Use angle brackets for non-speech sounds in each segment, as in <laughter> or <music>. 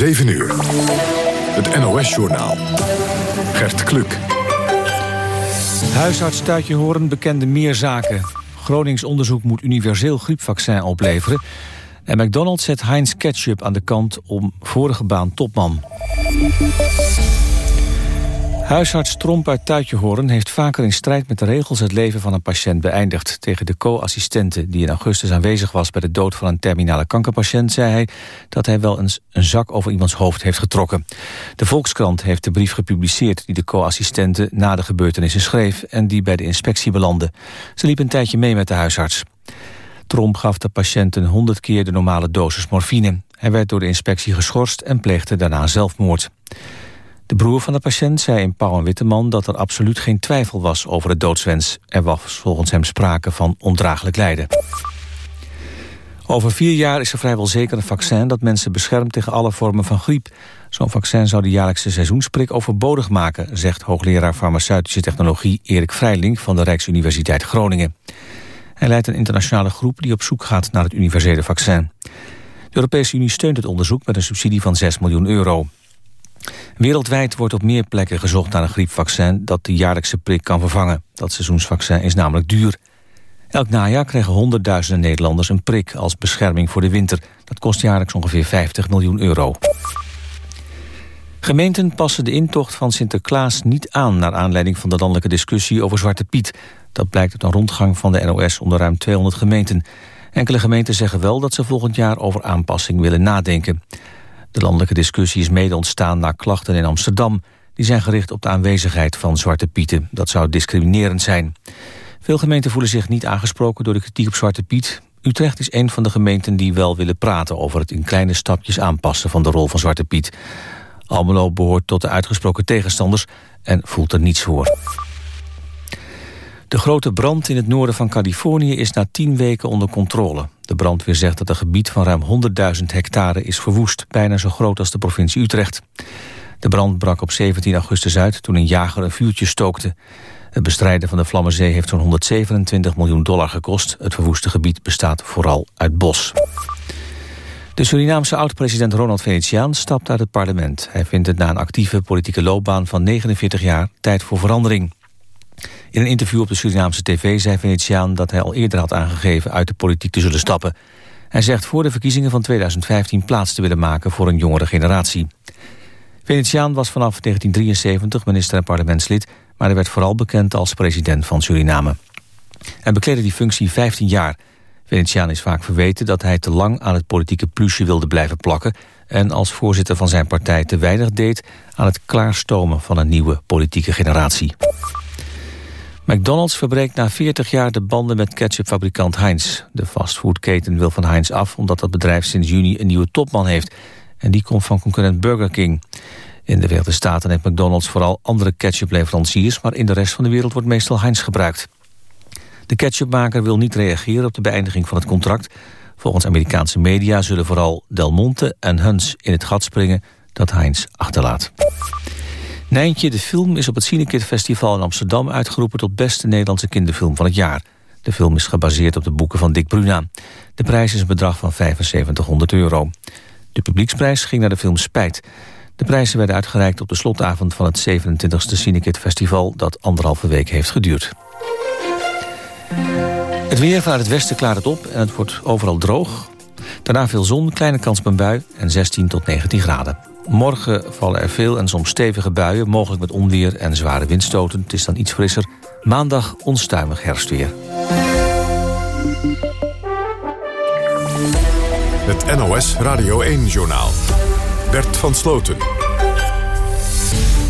7 uur. Het NOS-journaal. Gert Kluk. Huisarts Tuitje Horen bekende meer zaken. Gronings onderzoek moet universeel griepvaccin opleveren. En McDonald's zet Heinz Ketchup aan de kant om vorige baan topman. Huisarts Tromp uit Tuitjehoorn heeft vaker in strijd met de regels het leven van een patiënt beëindigd. Tegen de co-assistente die in augustus aanwezig was bij de dood van een terminale kankerpatiënt zei hij dat hij wel eens een zak over iemands hoofd heeft getrokken. De Volkskrant heeft de brief gepubliceerd die de co-assistente na de gebeurtenissen schreef en die bij de inspectie belandde. Ze liep een tijdje mee met de huisarts. Tromp gaf de patiënt een honderd keer de normale dosis morfine. Hij werd door de inspectie geschorst en pleegde daarna zelfmoord. De broer van de patiënt zei in Pauw en Witteman dat er absoluut geen twijfel was over het doodswens. Er was volgens hem sprake van ondraaglijk lijden. Over vier jaar is er vrijwel zeker een vaccin dat mensen beschermt tegen alle vormen van griep. Zo'n vaccin zou de jaarlijkse seizoensprik overbodig maken, zegt hoogleraar farmaceutische technologie Erik Vrijling van de Rijksuniversiteit Groningen. Hij leidt een internationale groep die op zoek gaat naar het universele vaccin. De Europese Unie steunt het onderzoek met een subsidie van 6 miljoen euro. Wereldwijd wordt op meer plekken gezocht naar een griepvaccin dat de jaarlijkse prik kan vervangen. Dat seizoensvaccin is namelijk duur. Elk najaar krijgen honderdduizenden Nederlanders een prik als bescherming voor de winter. Dat kost jaarlijks ongeveer 50 miljoen euro. Gemeenten passen de intocht van Sinterklaas niet aan... naar aanleiding van de landelijke discussie over Zwarte Piet. Dat blijkt uit een rondgang van de NOS onder ruim 200 gemeenten. Enkele gemeenten zeggen wel dat ze volgend jaar over aanpassing willen nadenken. De landelijke discussie is mede ontstaan na klachten in Amsterdam. Die zijn gericht op de aanwezigheid van Zwarte Pieten. Dat zou discriminerend zijn. Veel gemeenten voelen zich niet aangesproken door de kritiek op Zwarte Piet. Utrecht is een van de gemeenten die wel willen praten... over het in kleine stapjes aanpassen van de rol van Zwarte Piet. Almelo behoort tot de uitgesproken tegenstanders en voelt er niets voor. De grote brand in het noorden van Californië is na tien weken onder controle. De brandweer zegt dat een gebied van ruim 100.000 hectare is verwoest... bijna zo groot als de provincie Utrecht. De brand brak op 17 augustus uit toen een jager een vuurtje stookte. Het bestrijden van de Vlammenzee heeft zo'n 127 miljoen dollar gekost. Het verwoeste gebied bestaat vooral uit bos. De Surinaamse oud-president Ronald Venetiaan stapt uit het parlement. Hij vindt het na een actieve politieke loopbaan van 49 jaar tijd voor verandering. In een interview op de Surinaamse tv zei Venetiaan dat hij al eerder had aangegeven uit de politiek te zullen stappen. Hij zegt voor de verkiezingen van 2015 plaats te willen maken voor een jongere generatie. Venetiaan was vanaf 1973 minister en parlementslid, maar hij werd vooral bekend als president van Suriname. Hij bekleedde die functie 15 jaar. Venetiaan is vaak verweten dat hij te lang aan het politieke plusje wilde blijven plakken en als voorzitter van zijn partij te weinig deed aan het klaarstomen van een nieuwe politieke generatie. McDonald's verbreekt na 40 jaar de banden met ketchupfabrikant Heinz. De fastfoodketen wil van Heinz af omdat dat bedrijf sinds juni een nieuwe topman heeft. En die komt van concurrent Burger King. In de Verenigde Staten heeft McDonald's vooral andere ketchupleveranciers... maar in de rest van de wereld wordt meestal Heinz gebruikt. De ketchupmaker wil niet reageren op de beëindiging van het contract. Volgens Amerikaanse media zullen vooral Del Monte en Huns in het gat springen... dat Heinz achterlaat. Nijntje, de film, is op het Cinekit Festival in Amsterdam... uitgeroepen tot beste Nederlandse kinderfilm van het jaar. De film is gebaseerd op de boeken van Dick Bruna. De prijs is een bedrag van 7500 euro. De publieksprijs ging naar de film Spijt. De prijzen werden uitgereikt op de slotavond van het 27e Cinekit Festival... dat anderhalve week heeft geduurd. Het weer vanuit het westen klaart het op en het wordt overal droog. Daarna veel zon, kleine kans op een bui en 16 tot 19 graden. Morgen vallen er veel en soms stevige buien, mogelijk met onweer en zware windstoten. Het is dan iets frisser. Maandag onstuimig herfstweer. Het NOS Radio 1-journaal. Bert van Sloten.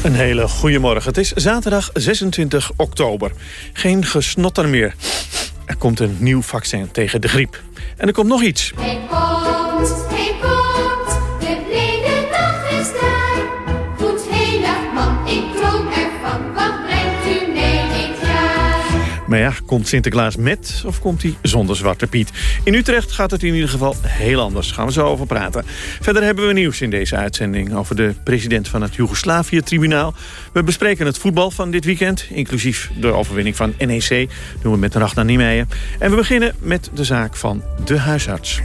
Een hele goede morgen. Het is zaterdag 26 oktober. Geen gesnotter meer. Er komt een nieuw vaccin tegen de griep. En er komt nog iets. Maar ja, komt Sinterklaas met of komt hij zonder Zwarte Piet? In Utrecht gaat het in ieder geval heel anders. Gaan we zo over praten. Verder hebben we nieuws in deze uitzending... over de president van het Joegoslavië-tribunaal. We bespreken het voetbal van dit weekend... inclusief de overwinning van NEC. doen we met Ragnar Niemeyer. En we beginnen met de zaak van de huisarts.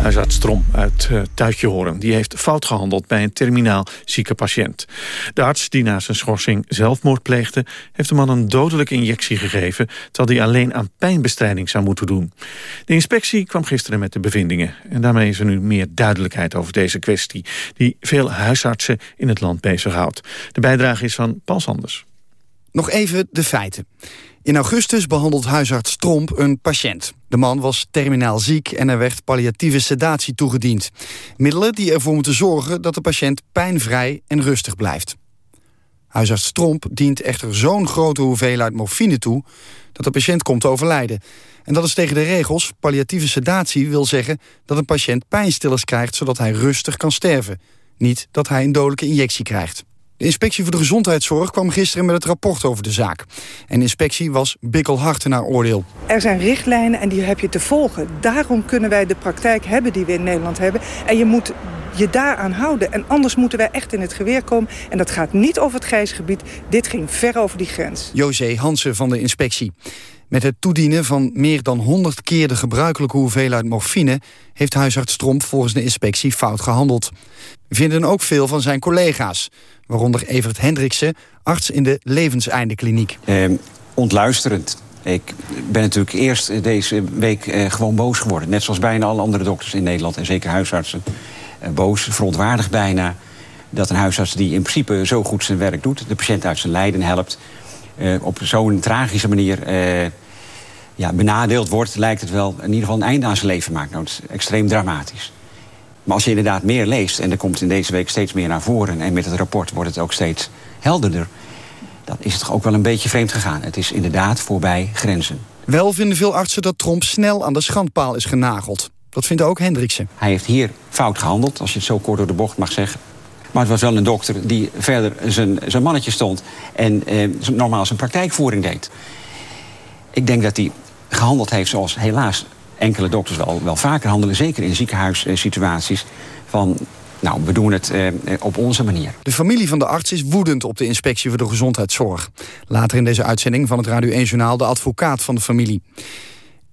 Huisarts Strom uit uh, Tuitjehoorn. Die heeft fout gehandeld bij een terminaal zieke patiënt. De arts die na zijn schorsing zelfmoord pleegde... heeft de man een dodelijke injectie gegeven... terwijl hij alleen aan pijnbestrijding zou moeten doen. De inspectie kwam gisteren met de bevindingen. En daarmee is er nu meer duidelijkheid over deze kwestie... die veel huisartsen in het land bezighoudt. De bijdrage is van Paul Sanders. Nog even de feiten. In augustus behandelt huisarts Tromp een patiënt. De man was terminaal ziek en er werd palliatieve sedatie toegediend. Middelen die ervoor moeten zorgen dat de patiënt pijnvrij en rustig blijft. Huisarts Tromp dient echter zo'n grote hoeveelheid morfine toe... dat de patiënt komt te overlijden. En dat is tegen de regels. Palliatieve sedatie wil zeggen dat een patiënt pijnstillers krijgt... zodat hij rustig kan sterven. Niet dat hij een dodelijke injectie krijgt. De inspectie voor de gezondheidszorg kwam gisteren met het rapport over de zaak. En de inspectie was bikkelhard naar oordeel. Er zijn richtlijnen en die heb je te volgen. Daarom kunnen wij de praktijk hebben die we in Nederland hebben. En je moet je daaraan houden. En anders moeten wij echt in het geweer komen. En dat gaat niet over het grijsgebied. Dit ging ver over die grens. José Hansen van de inspectie. Met het toedienen van meer dan 100 keer de gebruikelijke hoeveelheid morfine... heeft huisarts Tromp volgens de inspectie fout gehandeld. Vinden ook veel van zijn collega's. Waaronder Evert Hendriksen, arts in de levenseindekliniek. Eh, ontluisterend. Ik ben natuurlijk eerst deze week eh, gewoon boos geworden. Net zoals bijna alle andere dokters in Nederland en zeker huisartsen. Eh, boos, verontwaardigd bijna. Dat een huisarts die in principe zo goed zijn werk doet... de patiënt uit zijn lijden helpt... Eh, op zo'n tragische manier eh, ja, benadeeld wordt... lijkt het wel in ieder geval een einde aan zijn leven maakt. Nou, dat is extreem dramatisch. Maar als je inderdaad meer leest, en er komt in deze week steeds meer naar voren... en met het rapport wordt het ook steeds helderder... dan is het toch ook wel een beetje vreemd gegaan. Het is inderdaad voorbij grenzen. Wel vinden veel artsen dat Tromp snel aan de schandpaal is genageld. Dat vindt ook Hendriksen. Hij heeft hier fout gehandeld, als je het zo kort door de bocht mag zeggen. Maar het was wel een dokter die verder zijn, zijn mannetje stond... en eh, normaal zijn praktijkvoering deed. Ik denk dat hij gehandeld heeft zoals helaas enkele dokters wel, wel vaker handelen... zeker in ziekenhuissituaties, van... Nou, we doen het eh, op onze manier. De familie van de arts is woedend op de inspectie voor de gezondheidszorg. Later in deze uitzending van het Radio 1 Journaal de advocaat van de familie.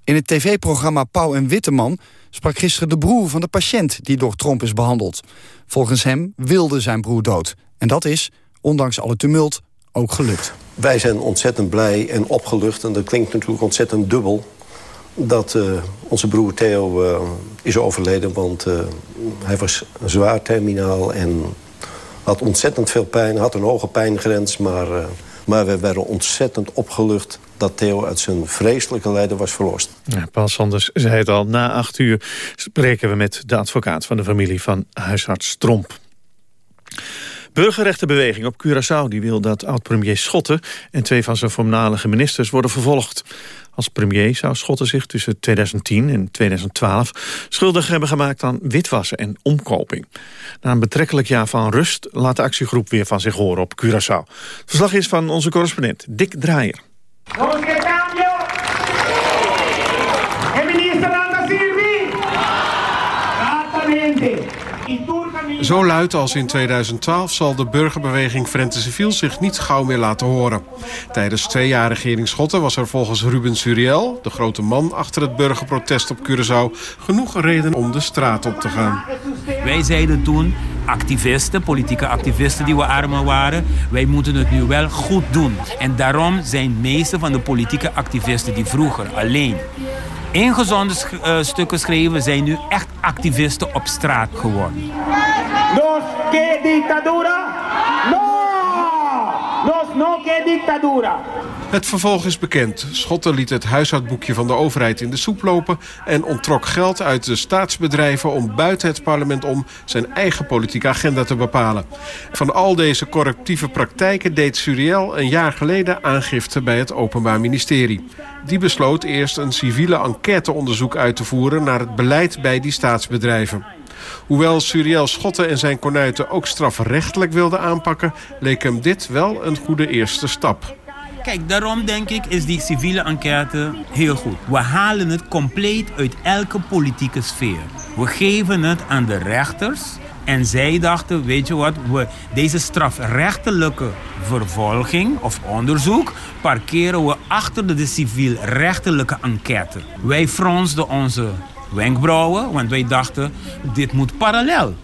In het tv-programma Pauw en Witteman sprak gisteren de broer van de patiënt die door Tromp is behandeld. Volgens hem wilde zijn broer dood. En dat is, ondanks alle tumult, ook gelukt. Wij zijn ontzettend blij en opgelucht. En dat klinkt natuurlijk ontzettend dubbel dat uh, onze broer Theo uh, is overleden. Want uh, hij was zwaar terminaal en had ontzettend veel pijn. Had een hoge pijngrens, maar, maar we werden ontzettend opgelucht... dat Theo uit zijn vreselijke lijden was verlost. Ja, Paul Sanders zei het al, na acht uur spreken we met de advocaat... van de familie van huisarts Tromp. Burgerrechtenbeweging op Curaçao die wil dat oud-premier Schotten... en twee van zijn voormalige ministers worden vervolgd. Als premier zou Schotten zich tussen 2010 en 2012 schuldig hebben gemaakt aan witwassen en omkoping. Na een betrekkelijk jaar van rust laat de actiegroep weer van zich horen op Curaçao. Het verslag is van onze correspondent Dick Draaier. Zo luid als in 2012 zal de burgerbeweging Frente Civiel zich niet gauw meer laten horen. Tijdens twee jaar regering Schotten was er volgens Ruben Suriel, de grote man achter het burgerprotest op Curaçao, genoeg reden om de straat op te gaan. Wij zeiden toen, activisten, politieke activisten die we armen waren, wij moeten het nu wel goed doen. En daarom zijn meeste van de politieke activisten die vroeger alleen ingezonde uh, stukken schreven, zijn nu echt activisten op straat geworden. Nos que dictadura? No! Nos no que dictadura! Het vervolg is bekend. Schotten liet het huishoudboekje van de overheid in de soep lopen... en ontrok geld uit de staatsbedrijven om buiten het parlement om... zijn eigen politieke agenda te bepalen. Van al deze corruptieve praktijken deed Suriel een jaar geleden aangifte bij het Openbaar Ministerie. Die besloot eerst een civiele enquêteonderzoek uit te voeren... naar het beleid bij die staatsbedrijven. Hoewel Suriel Schotten en zijn kornuiten ook strafrechtelijk wilden aanpakken... leek hem dit wel een goede eerste stap. Kijk, daarom denk ik is die civiele enquête heel goed. We halen het compleet uit elke politieke sfeer. We geven het aan de rechters. En zij dachten, weet je wat, we, deze strafrechtelijke vervolging of onderzoek parkeren we achter de civiel-rechtelijke enquête. Wij fronsten onze wenkbrauwen, want wij dachten dit moet parallel.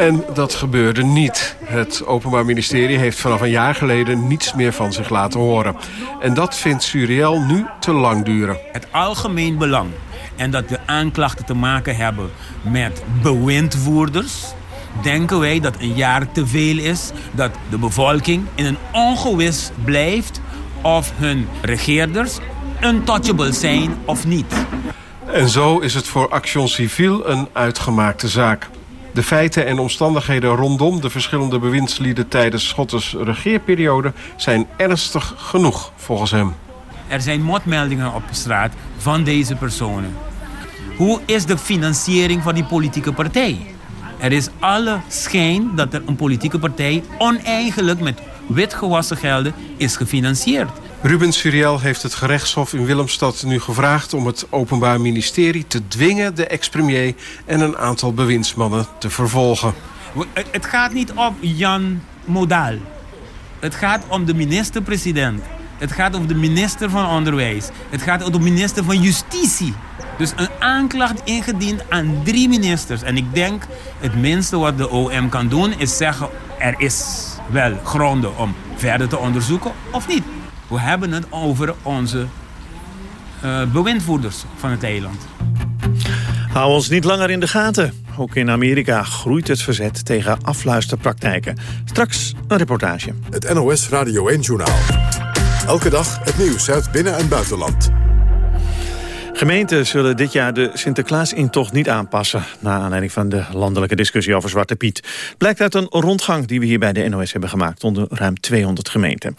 En dat gebeurde niet. Het Openbaar Ministerie heeft vanaf een jaar geleden niets meer van zich laten horen. En dat vindt Suriel nu te lang duren. Het algemeen belang en dat de aanklachten te maken hebben met bewindvoerders... denken wij dat een jaar te veel is, dat de bevolking in een ongewis blijft... of hun regeerders untouchable zijn of niet. En zo is het voor Action Civil een uitgemaakte zaak. De feiten en omstandigheden rondom de verschillende bewindslieden... tijdens Schottes regeerperiode zijn ernstig genoeg, volgens hem. Er zijn motmeldingen op straat van deze personen. Hoe is de financiering van die politieke partij? Er is alle schijn dat er een politieke partij oneigenlijk met witgewassen gelden is gefinancierd. Ruben Suriel heeft het gerechtshof in Willemstad nu gevraagd... om het Openbaar Ministerie te dwingen de ex-premier... en een aantal bewindsmannen te vervolgen. Het gaat niet om Jan Modaal. Het gaat om de minister-president. Het gaat om de minister van Onderwijs. Het gaat om de minister van Justitie. Dus een aanklacht ingediend aan drie ministers. En ik denk, het minste wat de OM kan doen... is zeggen, er is wel gronden om verder te onderzoeken of niet. We hebben het over onze uh, bewindvoerders van het eiland. Hou ons niet langer in de gaten. Ook in Amerika groeit het verzet tegen afluisterpraktijken. Straks een reportage. Het NOS Radio 1-journaal. Elke dag het nieuws uit binnen- en buitenland. Gemeenten zullen dit jaar de Sinterklaas-intocht niet aanpassen... na aanleiding van de landelijke discussie over Zwarte Piet. Blijkt uit een rondgang die we hier bij de NOS hebben gemaakt... onder ruim 200 gemeenten.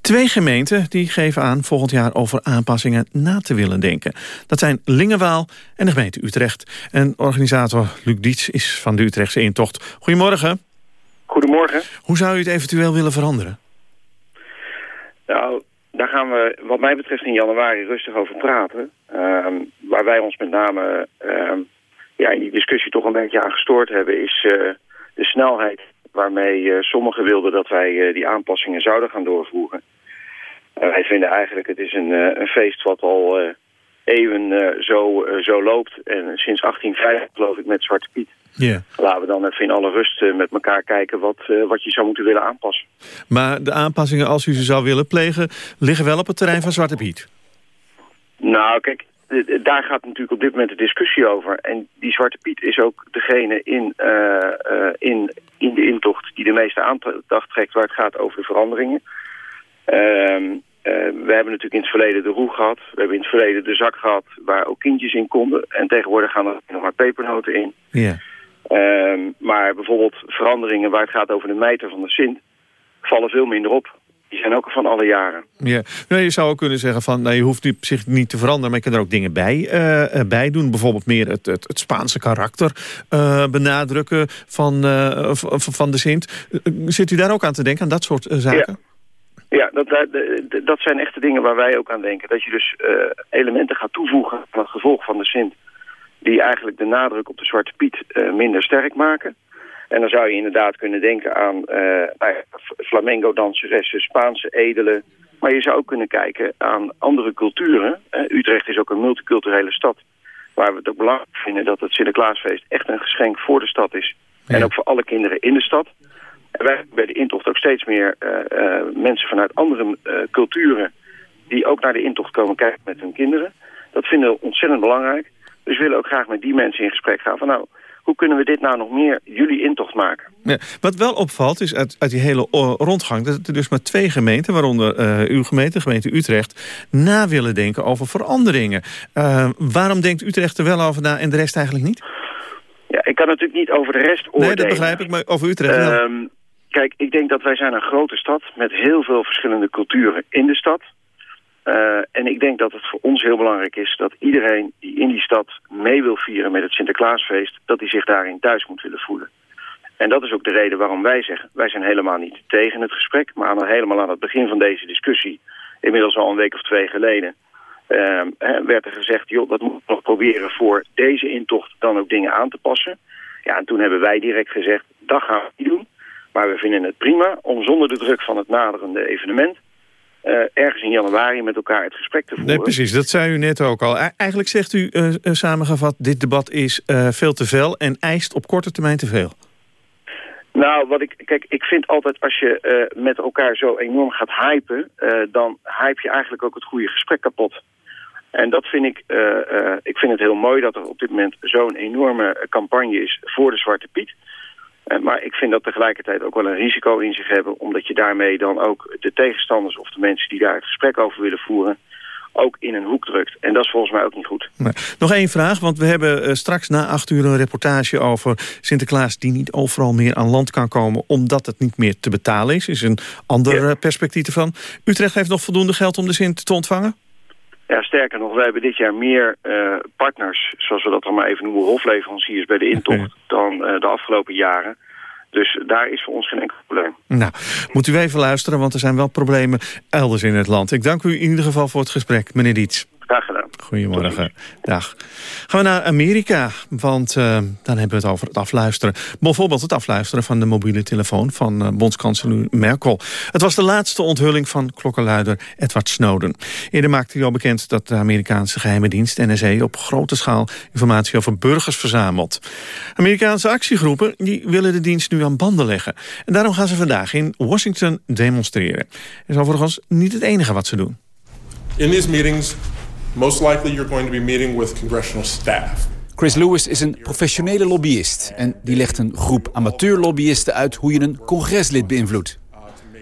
Twee gemeenten die geven aan volgend jaar over aanpassingen na te willen denken. Dat zijn Lingewaal en de gemeente Utrecht. En organisator Luc Diets is van de Utrechtse intocht. Goedemorgen. Goedemorgen. Hoe zou u het eventueel willen veranderen? Nou, daar gaan we wat mij betreft in januari rustig over praten. Uh, waar wij ons met name uh, ja, in die discussie toch een beetje aan gestoord hebben... is uh, de snelheid waarmee eh, sommigen wilden dat wij die aanpassingen zouden gaan doorvoeren. wij vinden eigenlijk het is een, een feest wat al eeuwen zo, zo loopt. En sinds 1850 geloof ik met Zwarte Piet. Yeah. Laten we dan even in alle rust uh, met elkaar kijken wat, wat je zou moeten willen aanpassen. Maar de aanpassingen, als u ze zou willen plegen, liggen wel op het terrein van Zwarte Piet? Nou, kijk, daar gaat natuurlijk op dit moment de discussie over. En die Zwarte Piet is ook degene in, in, in de intocht die de meeste aandacht trekt waar het gaat over de veranderingen. Ehm, we hebben natuurlijk in het verleden de roe gehad. We hebben in het verleden de zak gehad waar ook kindjes in konden. En tegenwoordig gaan er nog maar pepernoten in. Ja. Um, maar bijvoorbeeld veranderingen waar het gaat over de mijter van de Sint... vallen veel minder op. Die zijn ook van alle jaren. Ja. Nou, je zou ook kunnen zeggen van, nou, je hoeft zich niet te veranderen... maar je kan er ook dingen bij, uh, bij doen. Bijvoorbeeld meer het, het, het Spaanse karakter benadrukken van, van de Sint. zit u daar ook aan te denken, aan dat soort zaken? Ja. Ja, dat, dat, zijn echte dingen waar wij ook aan denken. Dat je dus elementen gaat toevoegen aan het gevolg van de Sint die eigenlijk de nadruk op de Zwarte Piet uh, minder sterk maken. En dan zou je inderdaad kunnen denken aan uh, nou flamenco-danseressen, Spaanse edelen. Maar je zou ook kunnen kijken aan andere culturen. Utrecht is ook een multiculturele stad. Waar we het ook belangrijk vinden dat het Sinterklaasfeest echt een geschenk voor de stad is. Ja. En ook voor alle kinderen in de stad. En wij hebben bij de intocht ook steeds meer mensen vanuit andere culturen... die ook naar de intocht komen kijken met hun kinderen. Dat vinden we ontzettend belangrijk. Dus we willen ook graag met die mensen in gesprek gaan van nou, hoe kunnen we dit nou nog meer jullie intocht maken? Ja, wat wel opvalt is uit, uit die hele rondgang... dat er dus maar twee gemeenten, waaronder uh, uw gemeente, gemeente Utrecht... na willen denken over veranderingen. Uh, waarom denkt Utrecht er wel over na en de rest eigenlijk niet? Ja, ik kan natuurlijk niet over de rest oordelen. Nee, dat begrijp ik, maar over Utrecht. Kijk, ik denk dat wij zijn een grote stad... met heel veel verschillende culturen in de stad... Uh, en ik denk dat het voor ons heel belangrijk is dat iedereen die in die stad mee wil vieren met het Sinterklaasfeest, dat hij zich daarin thuis moet willen voelen. En dat is ook de reden waarom wij zeggen, wij zijn helemaal niet tegen het gesprek, maar aan, helemaal aan het begin van deze discussie, inmiddels al een week of twee geleden, uh, werd er gezegd, joh, dat moet nog proberen voor deze intocht dan ook dingen aan te passen. Ja, en toen hebben wij direct gezegd, dat gaan we niet doen. Maar we vinden het prima om zonder de druk van het naderende evenement ergens in januari met elkaar het gesprek te voeren. Nee, precies, dat zei u net ook al. Eigenlijk zegt u samengevat, dit debat is veel te veel en eist op korte termijn te veel. Nou, wat ik, kijk, ik vind altijd als je met elkaar zo enorm gaat hypen... dan hype je eigenlijk ook het goede gesprek kapot. En dat vind ik, ik vind het heel mooi dat er op dit moment zo'n enorme campagne is voor de Zwarte Piet. Uh, maar ik vind dat tegelijkertijd ook wel een risico in zich hebben... omdat je daarmee dan ook de tegenstanders of de mensen die daar het gesprek over willen voeren... ook in een hoek drukt. En dat is volgens mij ook niet goed. Nee. Nog één vraag, want we hebben uh, straks na acht uur een reportage over Sinterklaas... die niet overal meer aan land kan komen omdat het niet meer te betalen is. is een ander ja. perspectief ervan. Utrecht heeft nog voldoende geld om de Sint te ontvangen? Ja, sterker nog, wij hebben dit jaar meer uh, partners, zoals we dat dan maar even noemen, hofleveranciers bij de intocht, dan uh, de afgelopen jaren. Dus daar is voor ons geen enkel probleem. Nou, moet u even luisteren, want er zijn wel problemen elders in het land. Ik dank u in ieder geval voor het gesprek, meneer Dietz. Graag gedaan. Goedemorgen. Dag. Gaan we naar Amerika, want uh, dan hebben we het over het afluisteren. Bijvoorbeeld het afluisteren van de mobiele telefoon van uh, bondskanselier Merkel. Het was de laatste onthulling van klokkenluider Edward Snowden. Eerder maakte hij al bekend dat de Amerikaanse geheime dienst NSA op grote schaal informatie over burgers verzamelt. Amerikaanse actiegroepen die willen de dienst nu aan banden leggen. En daarom gaan ze vandaag in Washington demonstreren. Dat is overigens niet het enige wat ze doen. In these meetings, most likely you're going to be meeting with congressional staff. Chris Lewis is een professionele lobbyist en die legt een groep amateurlobbyisten uit hoe je een congreslid beïnvloedt.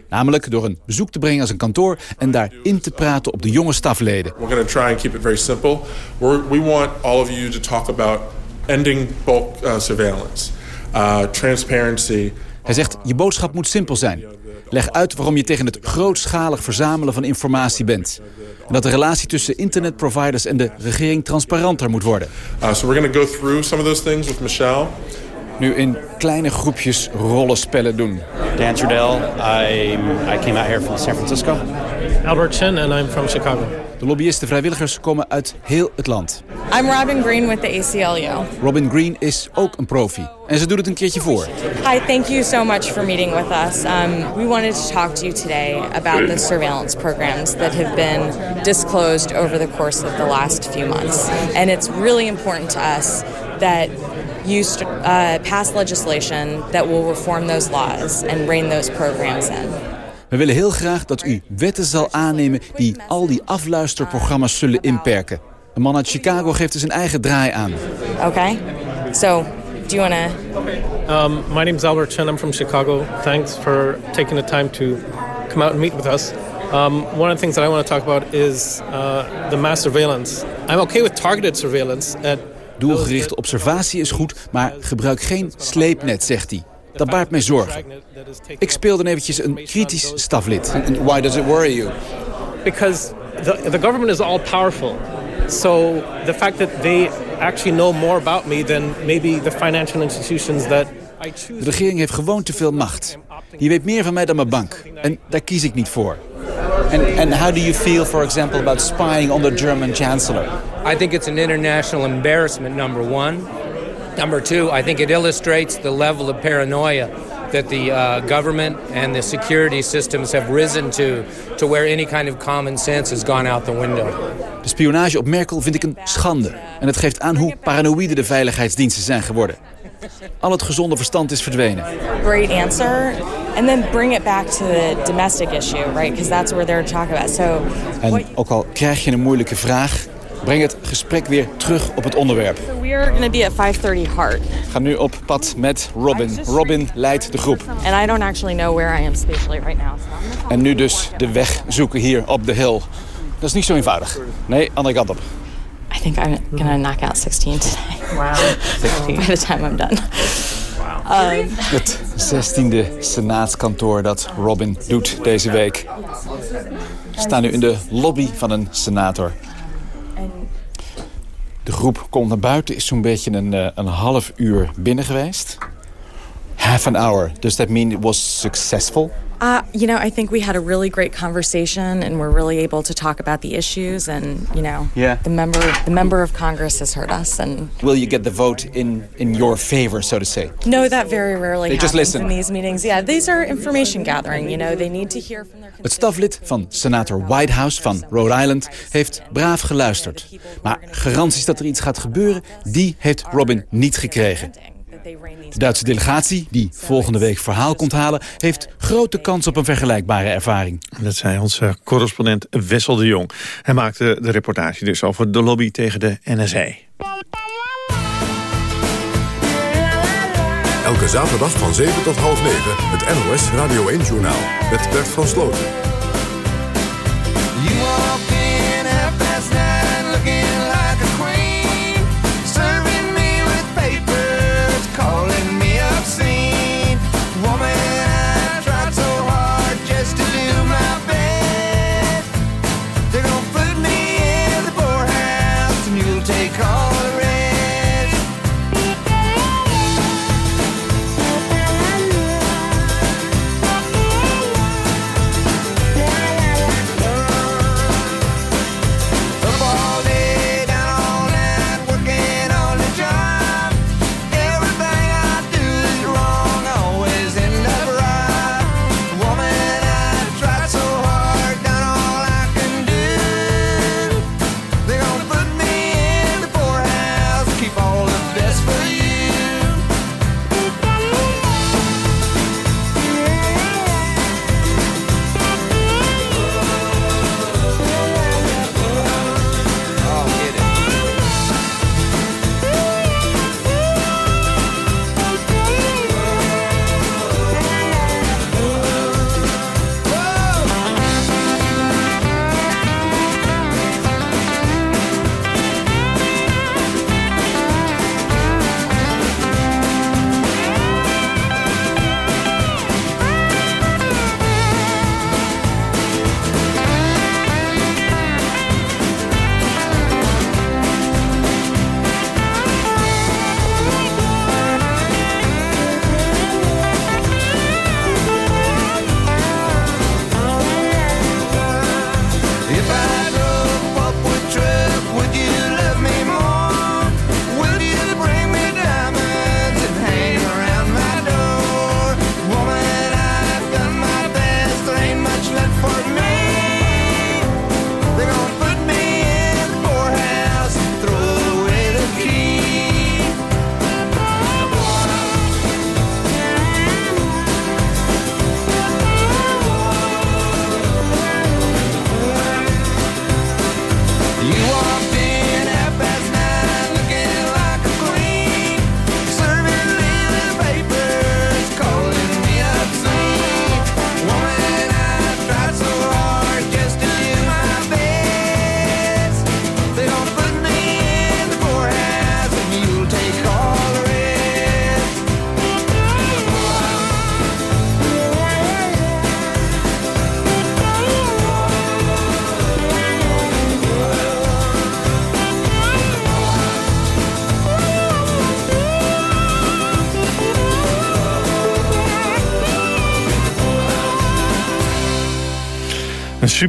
Namelijk door een bezoek te brengen aan zijn kantoor en daar in te praten op de jonge stafleden. We're going to try and keep it very simple. We're, we want all of you to talk about ending bulk uh, surveillance, uh, transparency. Hij zegt, je boodschap moet simpel zijn. Leg uit waarom je tegen het grootschalig verzamelen van informatie bent. En dat de relatie tussen internetproviders en de regering transparanter moet worden. Uh, so we're going to go through some of those things with Michelle. Nu in kleine groepjes rollenspellen doen. Dan Trudell, I, I came out here from San Francisco. Albert Chen and I'm from Chicago. De lobbyisten vrijwilligers komen uit heel het land. I'm Robin Green with the ACLU. Robin Green is ook een profi. En ze doet het een keertje voor. Hi, thank you so much for meeting with us. Um, we wanted to talk to you today about the surveillance programs that have been disclosed over the course of the last few months. And it's really important to us that you uh, pass legislation that will reform those laws and rein those programs in. We willen heel graag dat u wetten zal aannemen die al die afluisterprogramma's zullen inperken. Een man uit Chicago geeft er zijn eigen draai aan. Okay. So, do you want to... Um, my name is Albert Chen. I'm from Chicago. Thanks for taking the time to come out and meet with us. Um, one of the things that I want to talk about is uh, the mass surveillance. I'm okay with targeted surveillance. At Doelgerichte observatie is goed, maar gebruik geen sleepnet, zegt hij. Dat baart mij zorgen. Ik speel dan eventjes een kritisch staflid. And why does it worry you? Because the, the government is all powerful. So the fact that they actually know more about me than maybe the financial institutions that I choose. De regering heeft gewoon te veel macht. Die weet meer van mij dan mijn bank. En daar kies ik niet voor. And, and how do you feel, for example, about spying on the German chancellor? I think it's an international embarrassment, number one. Number two, I think it illustrates the level of paranoia that the uh, government and the security systems have risen to, to where any kind of common sense has gone out the window. De spionage op Merkel vind ik een schande. En het geeft aan hoe paranoïde de veiligheidsdiensten zijn geworden. Al het gezonde verstand is verdwenen. Great answer. And then bring it back to the domestic issue, right? Because that's where they're talking about. So, en ook al krijg je een moeilijke vraag, breng het gesprek weer terug op het onderwerp. We are going to be at 5:30 hard. Ga nu op pad met Robin. Robin leidt de groep. And I don't actually know where I am spatially right now. So en nu dus de weg zoeken hier op de hill. Dat is niet zo eenvoudig. Nee, andere kant op. I think I'm gonna knock out 16 today. Wow. 16. <laughs> By the time I'm done. Um, het 16e senaatskantoor dat Robin doet deze week. We staan nu in de lobby van een senator. De groep komt naar buiten, is zo'n beetje een, een half uur binnen geweest. Half an hour. Does that mean it was successful? Uh, you know, I think we had a really great conversation, and we're really able to talk about the issues. And you know, Yeah. the member the member of Congress has heard us, and Will you get the vote in, in your favor, so to say? no, that very rarely They just listen. in these meetings. Yeah, these are information gathering. You know, they need to hear from their. Het staflid van senator Whitehouse van Rhode Island heeft braaf geluisterd. Maar garanties dat er iets gaat gebeuren, die heeft Robin niet gekregen. De Duitse delegatie, die volgende week verhaal komt halen... heeft grote kans op een vergelijkbare ervaring. Dat zei onze correspondent Wessel de Jong. Hij maakte de reportage dus over de lobby tegen de NSA. Elke zaterdag van 7 tot half 9 het NOS Radio 1-journaal met Bert van Sloten.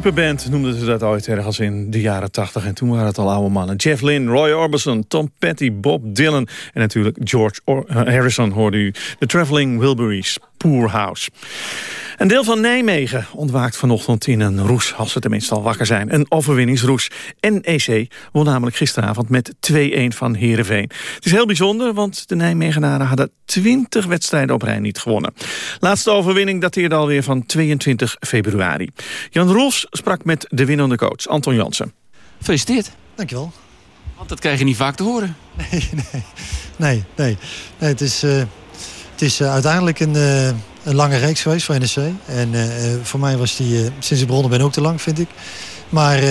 Superband noemden ze dat ooit ergens in de jaren 80. En toen waren het al oude mannen. Jeff Lynne, Roy Orbison, Tom Petty, Bob Dylan... en natuurlijk George Or- eh, Harrison hoorde u. De Traveling Wilburys, Poorhouse. Een deel van Nijmegen ontwaakt vanochtend in een roes... als ze tenminste al wakker zijn. Een overwinningsroes. NEC won namelijk gisteravond met 2-1 van Heerenveen. Het is heel bijzonder, want de Nijmegenaren hadden 20 wedstrijden op rij niet gewonnen. Laatste overwinning dateerde alweer van 22 februari. Jan Roels sprak met de winnende coach, Anton Jansen. Gefeliciteerd. Dankjewel. Want dat krijg je niet vaak te horen. Nee, nee, nee. nee. nee het is, eh, het is eh, uiteindelijk een, eh, een lange reeks geweest voor NEC. En eh, voor mij was die, sinds ik begonnen ben, ook te lang, vind ik. Maar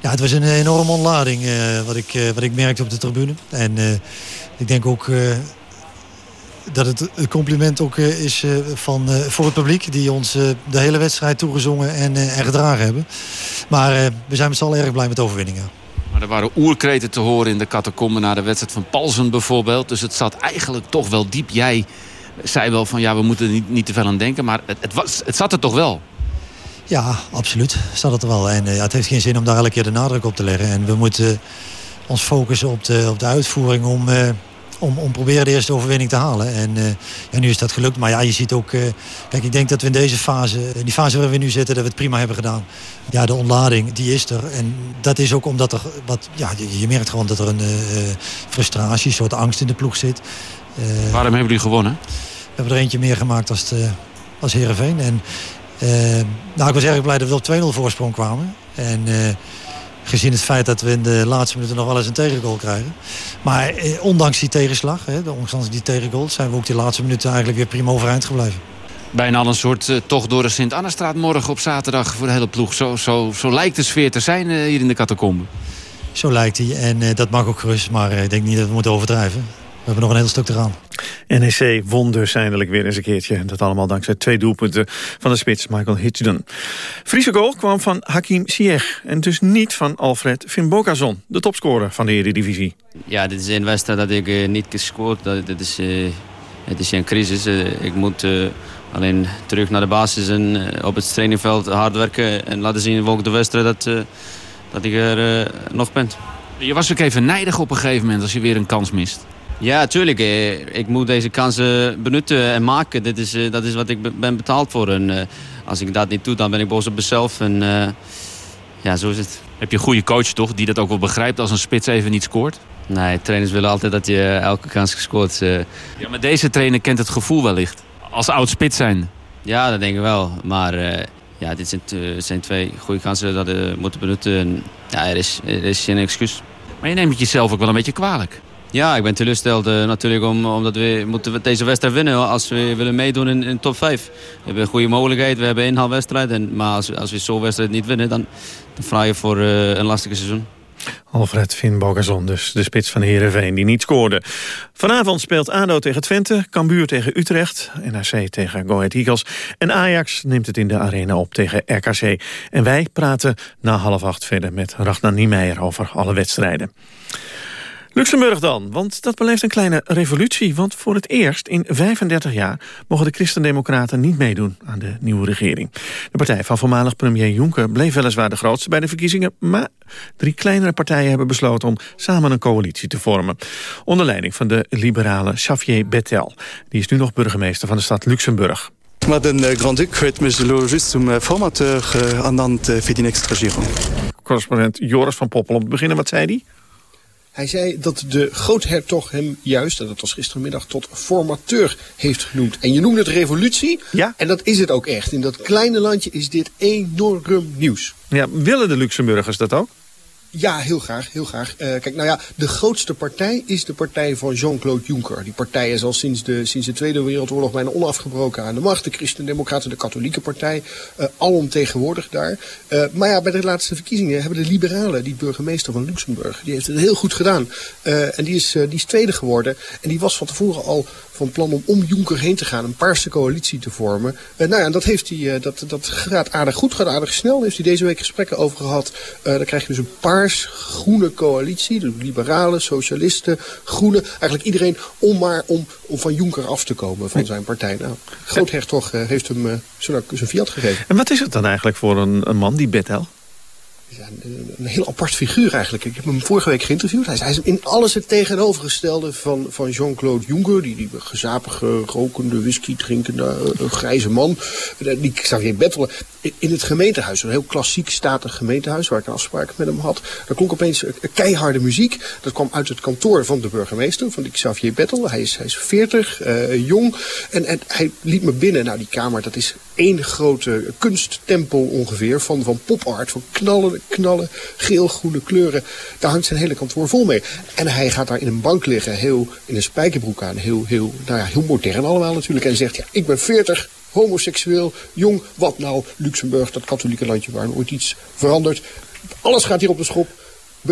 ja, het was een enorme ontlading wat, ik, wat ik merkte op de tribune. En ik denk ook dat het een compliment ook is van, voor het publiek... die ons de hele wedstrijd toegezongen en, en gedragen hebben. Maar we zijn met z'n allen erg blij met de overwinning. ja. Maar er waren oerkreten te horen in de catacomben... na de wedstrijd van Palsen bijvoorbeeld. Dus het zat eigenlijk toch wel diep. Jij zei wel van ja, we moeten er niet, niet te veel aan denken. Maar het, het, was, het zat er toch wel. Ja, absoluut. Staat het er wel. En eh, het heeft geen zin om daar elke keer de nadruk op te leggen. En we moeten ons focussen op de, op de uitvoering om, eh, om, om proberen de eerste overwinning te halen. En eh, ja, nu is dat gelukt. Maar ja, je ziet ook... eh, kijk, ik denk dat we in deze fase, die fase waar we nu zitten, dat we het prima hebben gedaan. Ja, de ontlading, die is er. En dat is ook omdat er wat... Ja, je, merkt gewoon dat er een eh, eh, frustratie, een soort angst in de ploeg zit. Eh, Waarom hebben jullie gewonnen? we hebben er eentje meer gemaakt als, de, als Heerenveen. En eh, nou, ik was erg blij dat we op 2-0 voorsprong kwamen. En eh, gezien het feit dat we in de laatste minuten nog wel eens een tegengoal krijgen. Maar eh, ondanks die tegenslag, hè, de- ondanks die tegengoal... zijn we ook die laatste minuten eigenlijk weer prima overeind gebleven. Bijna al een soort eh, tocht door de Sint-Annastraat morgen op zaterdag voor de hele ploeg. Zo, zo, zo lijkt de sfeer te zijn eh, hier in de catacombe. Zo lijkt hij. En eh, dat mag ook gerust, maar eh, ik denk niet dat we moeten overdrijven. We hebben nog een heel stuk te gaan. NEC won dus eindelijk weer eens een keertje. En Dat allemaal dankzij twee doelpunten van de spits Michael Hitchden. Friese goal kwam van Hakim Ziyech. En dus niet van Alfred Finnbogazon, de topscorer van de Eredivisie. Ja, dit is een wedstrijd dat ik eh, niet gescoord. Dat, dit is, eh, het is een crisis. Eh, ik moet eh, alleen terug naar de basis en op het trainingveld hard werken. En laten zien volgende de wedstrijd dat, eh, dat ik er eh, nog ben. Je was ook even nijdig op een gegeven moment als je weer een kans mist. Ja, tuurlijk. eh, ik moet deze kansen benutten en maken. Dit is, eh, dat is wat ik be- ben betaald voor. En eh, als ik dat niet doe, dan ben ik boos op mezelf. En ja, zo is het. Heb je een goede coach toch, die dat ook wel begrijpt als een spits even niet scoort? Nee, trainers willen altijd dat je elke kans gescoord. Ja, maar deze trainer kent het gevoel wellicht. Als oud spits zijn. Ja, dat denk ik wel. Maar ja, dit zijn, zijn twee goede kansen dat we moeten benutten. En, ja, er is, er is geen excuus. Maar je neemt het jezelf ook wel een beetje kwalijk. Ja, ik ben teleurgesteld eh, natuurlijk om, omdat we moeten deze wedstrijd winnen als we willen meedoen in, in top 5. We hebben een goede mogelijkheid, we hebben een inhaalwedstrijd. En, maar als, we- als we zo'n wedstrijd niet winnen, dan, dan vraag je voor eh, een lastige seizoen. Alfred Finnbogazon, dus de spits van Heerenveen, die niet scoorde. Vanavond speelt ADO tegen Twente, Cambuur tegen Utrecht... NAC tegen Go Ahead Eagles en Ajax neemt het in de arena op tegen RKC. En wij praten na half acht verder met Ragnar Niemeyer over alle wedstrijden. Luxemburg dan, want dat beleeft een kleine revolutie. Want voor het eerst in 35 jaar mogen de Christendemocraten niet meedoen aan de nieuwe regering. De partij van voormalig premier Juncker bleef weliswaar de grootste bij de verkiezingen... maar drie kleinere partijen hebben besloten om samen een coalitie te vormen. Onder leiding van de liberale Xavier Bettel. Die is nu nog burgemeester van de stad Luxemburg. Maar den uh, Grand Duc het me juist zum uh, formateur die nächste regering. Correspondent Joris van Poppel om te beginnen, wat zei hij? Hij zei dat de groothertog hem juist, en dat was gistermiddag, tot formateur heeft genoemd. En je noemde het revolutie. Ja. En dat is het ook echt. In dat kleine landje is dit enorm nieuws. Ja, willen de Luxemburgers dat ook? Ja, heel graag, heel graag. Uh, kijk, nou ja, de grootste partij is de partij van Jean-Claude Juncker. Die partij is al sinds de, sinds de Tweede Wereldoorlog bijna onafgebroken aan de macht. De Christen-Democraten, de katholieke partij, uh, alomtegenwoordig daar. Uh, maar ja, bij de laatste verkiezingen hebben de liberalen, die burgemeester van Luxemburg, die heeft het heel goed gedaan. en die is, die is tweede geworden. En die was van tevoren al van plan om om Juncker heen te gaan, een paarse coalitie te vormen. Uh, nou ja, dat, heeft hij, uh, dat, dat gaat aardig goed, gaat aardig snel. Daar heeft hij deze week gesprekken over gehad. Uh, dan krijg je dus een paars-groene coalitie. De liberalen, socialisten, groenen. Eigenlijk iedereen om maar om, om van Juncker af te komen van zijn partij. Nou, groothertog heeft hem zijn fiat gegeven. En wat is het dan eigenlijk voor een, een man, die Bettel? Een, heel apart figuur eigenlijk. Ik heb hem vorige week geïnterviewd. Hij is, in alles het tegenovergestelde van, van Jean-Claude Juncker. Die, die gezapige, rokende, whisky drinkende, uh, grijze man. Die Xavier Bettel. In, in het gemeentehuis, een heel klassiek statig gemeentehuis... waar ik een afspraak met hem had. Daar klonk opeens keiharde muziek. Dat kwam uit het kantoor van de burgemeester, van die Xavier Bettel. Hij is, hij is 40, uh, jong. En, en hij liet me binnen. Nou, die kamer, dat is één grote kunsttempel ongeveer... van, van pop-art, van knallen knallen, geel-groene kleuren. Daar hangt zijn hele kantoor vol mee. En hij gaat daar in een bank liggen, heel in een spijkerbroek aan. Heel, heel, nou ja, heel modern allemaal natuurlijk. En zegt, ja, ik ben 40, homoseksueel, jong. Wat nou, Luxemburg, dat katholieke landje waar nooit iets verandert. Alles gaat hier op de schop.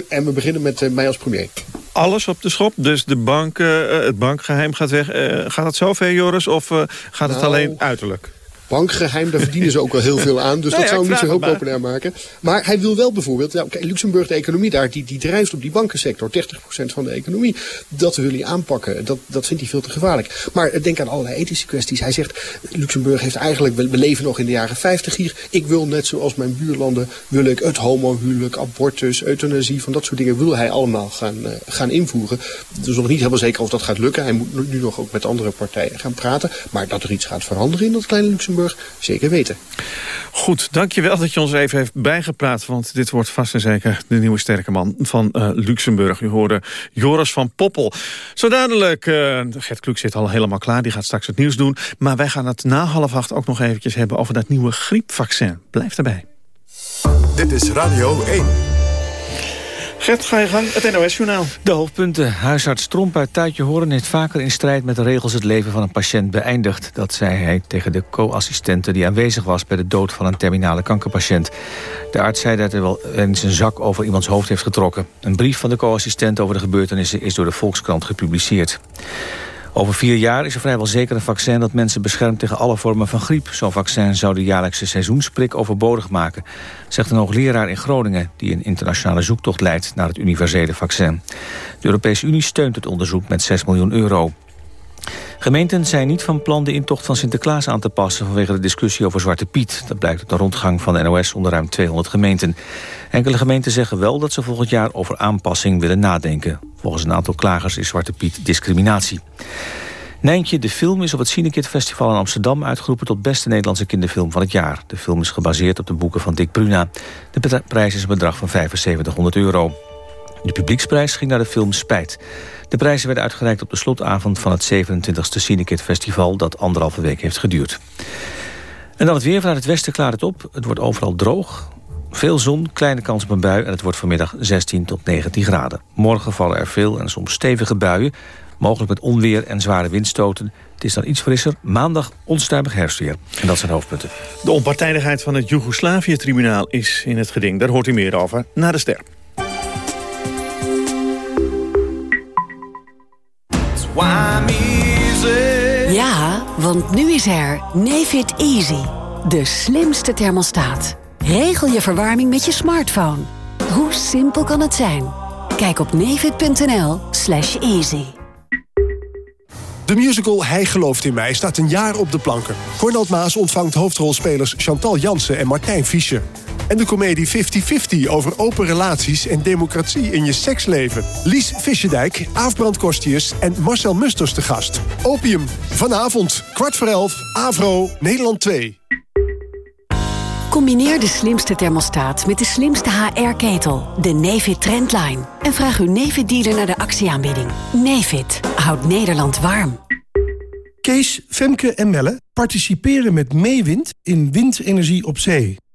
En we beginnen met uh, mij als premier. Alles op de schop? Dus de bank, uh, het bankgeheim gaat weg. Uh, gaat het zover, Joris? Of gaat het alleen uiterlijk? Bankgeheim. Daar verdienen ze ook wel heel veel aan. Dus Nou dat ja, zou hem niet zo heel maar. populair maken. Maar hij wil wel bijvoorbeeld... Ja, kijk, Luxemburg, de economie daar, die, die drijft op die bankensector. 30% van de economie. Dat wil hij aanpakken. Dat, dat vindt hij veel te gevaarlijk. Maar denk aan allerlei ethische kwesties. Hij zegt, Luxemburg heeft eigenlijk... We we leven nog in de jaren 50 hier. Ik wil net zoals mijn buurlanden... wil ik het homohuwelijk, abortus, euthanasie... van dat soort dingen wil hij allemaal gaan, eh, gaan invoeren. Dus nog niet helemaal zeker of dat gaat lukken. Hij moet nu nog ook met andere partijen gaan praten. Maar dat er iets gaat veranderen in dat kleine Luxemburg, zeker weten. Goed, dankjewel dat je ons even heeft bijgepraat... want dit wordt vast en zeker de nieuwe sterke man van eh, Luxemburg. U hoorde Joris van Poppel. Zo dadelijk, eh, Gert Kluk zit al helemaal klaar, die gaat straks het nieuws doen. Maar wij gaan het na half acht ook nog eventjes hebben... over dat nieuwe griepvaccin. Blijf erbij. Dit is Radio 1. Gert, ga je gang, het NOS-journaal. De hoofdpunten. Huisarts Tromp uit Tuitje Horen heeft vaker in strijd met de regels het leven van een patiënt beëindigd. Dat zei hij tegen de co-assistente die aanwezig was bij de dood van een terminale kankerpatiënt. De arts zei dat hij wel eens een zak over iemands hoofd heeft getrokken. Een brief van de co-assistent over de gebeurtenissen is door de Volkskrant gepubliceerd. Over vier jaar is er vrijwel zeker een vaccin dat mensen beschermt tegen alle vormen van griep. Zo'n vaccin zou de jaarlijkse seizoensprik overbodig maken, zegt een hoogleraar in Groningen die een internationale zoektocht leidt naar het universele vaccin. De Europese Unie steunt het onderzoek met 6 miljoen euro. Gemeenten zijn niet van plan de intocht van Sinterklaas aan te passen... vanwege de discussie over Zwarte Piet. Dat blijkt uit de rondgang van de NOS onder ruim 200 gemeenten. Enkele gemeenten zeggen wel dat ze volgend jaar over aanpassing willen nadenken. Volgens een aantal klagers is Zwarte Piet discriminatie. Nijntje, de film, is op het Cinekid Festival in Amsterdam... uitgeroepen tot beste Nederlandse kinderfilm van het jaar. De film is gebaseerd op de boeken van Dick Bruna. De prijs is een bedrag van 7500 euro. De publieksprijs ging naar de film Spijt. De prijzen werden uitgereikt op de slotavond van het 27e Cinekid Festival... dat anderhalve week heeft geduurd. En dan het weer. Vanuit het westen klaart het op. Het wordt overal droog. Veel zon, kleine kans op een bui... en het wordt vanmiddag 16 tot 19 graden. Morgen vallen er veel en soms stevige buien... mogelijk met onweer en zware windstoten. Het is dan iets frisser. Maandag onstuimig herfstweer. En dat zijn hoofdpunten. De onpartijdigheid van het Joegoslavië-tribunaal is in het geding. Daar hoort u meer over na de ster. Ja, want nu is er Nefit Easy. De slimste thermostaat. Regel je verwarming met je smartphone. Hoe simpel kan het zijn? Kijk op nefit.nl slash easy. De musical Hij gelooft in mij staat een jaar op de planken. Cornald Maas ontvangt hoofdrolspelers Chantal Jansen en Martijn Fischer. En de komedie 50-50 over open relaties en democratie in je seksleven. Lies Fischerdijk, Aafbrand Kostius en Marcel Musters te gast. Opium, vanavond, kwart voor elf, Avro, Nederland 2. Combineer de slimste thermostaat met de slimste HR-ketel, de Nefit Trendline. En vraag uw Nefit-dealer naar de actieaanbieding. Nefit houdt Nederland warm. Kees, Femke en Melle participeren met Meewind in windenergie op zee.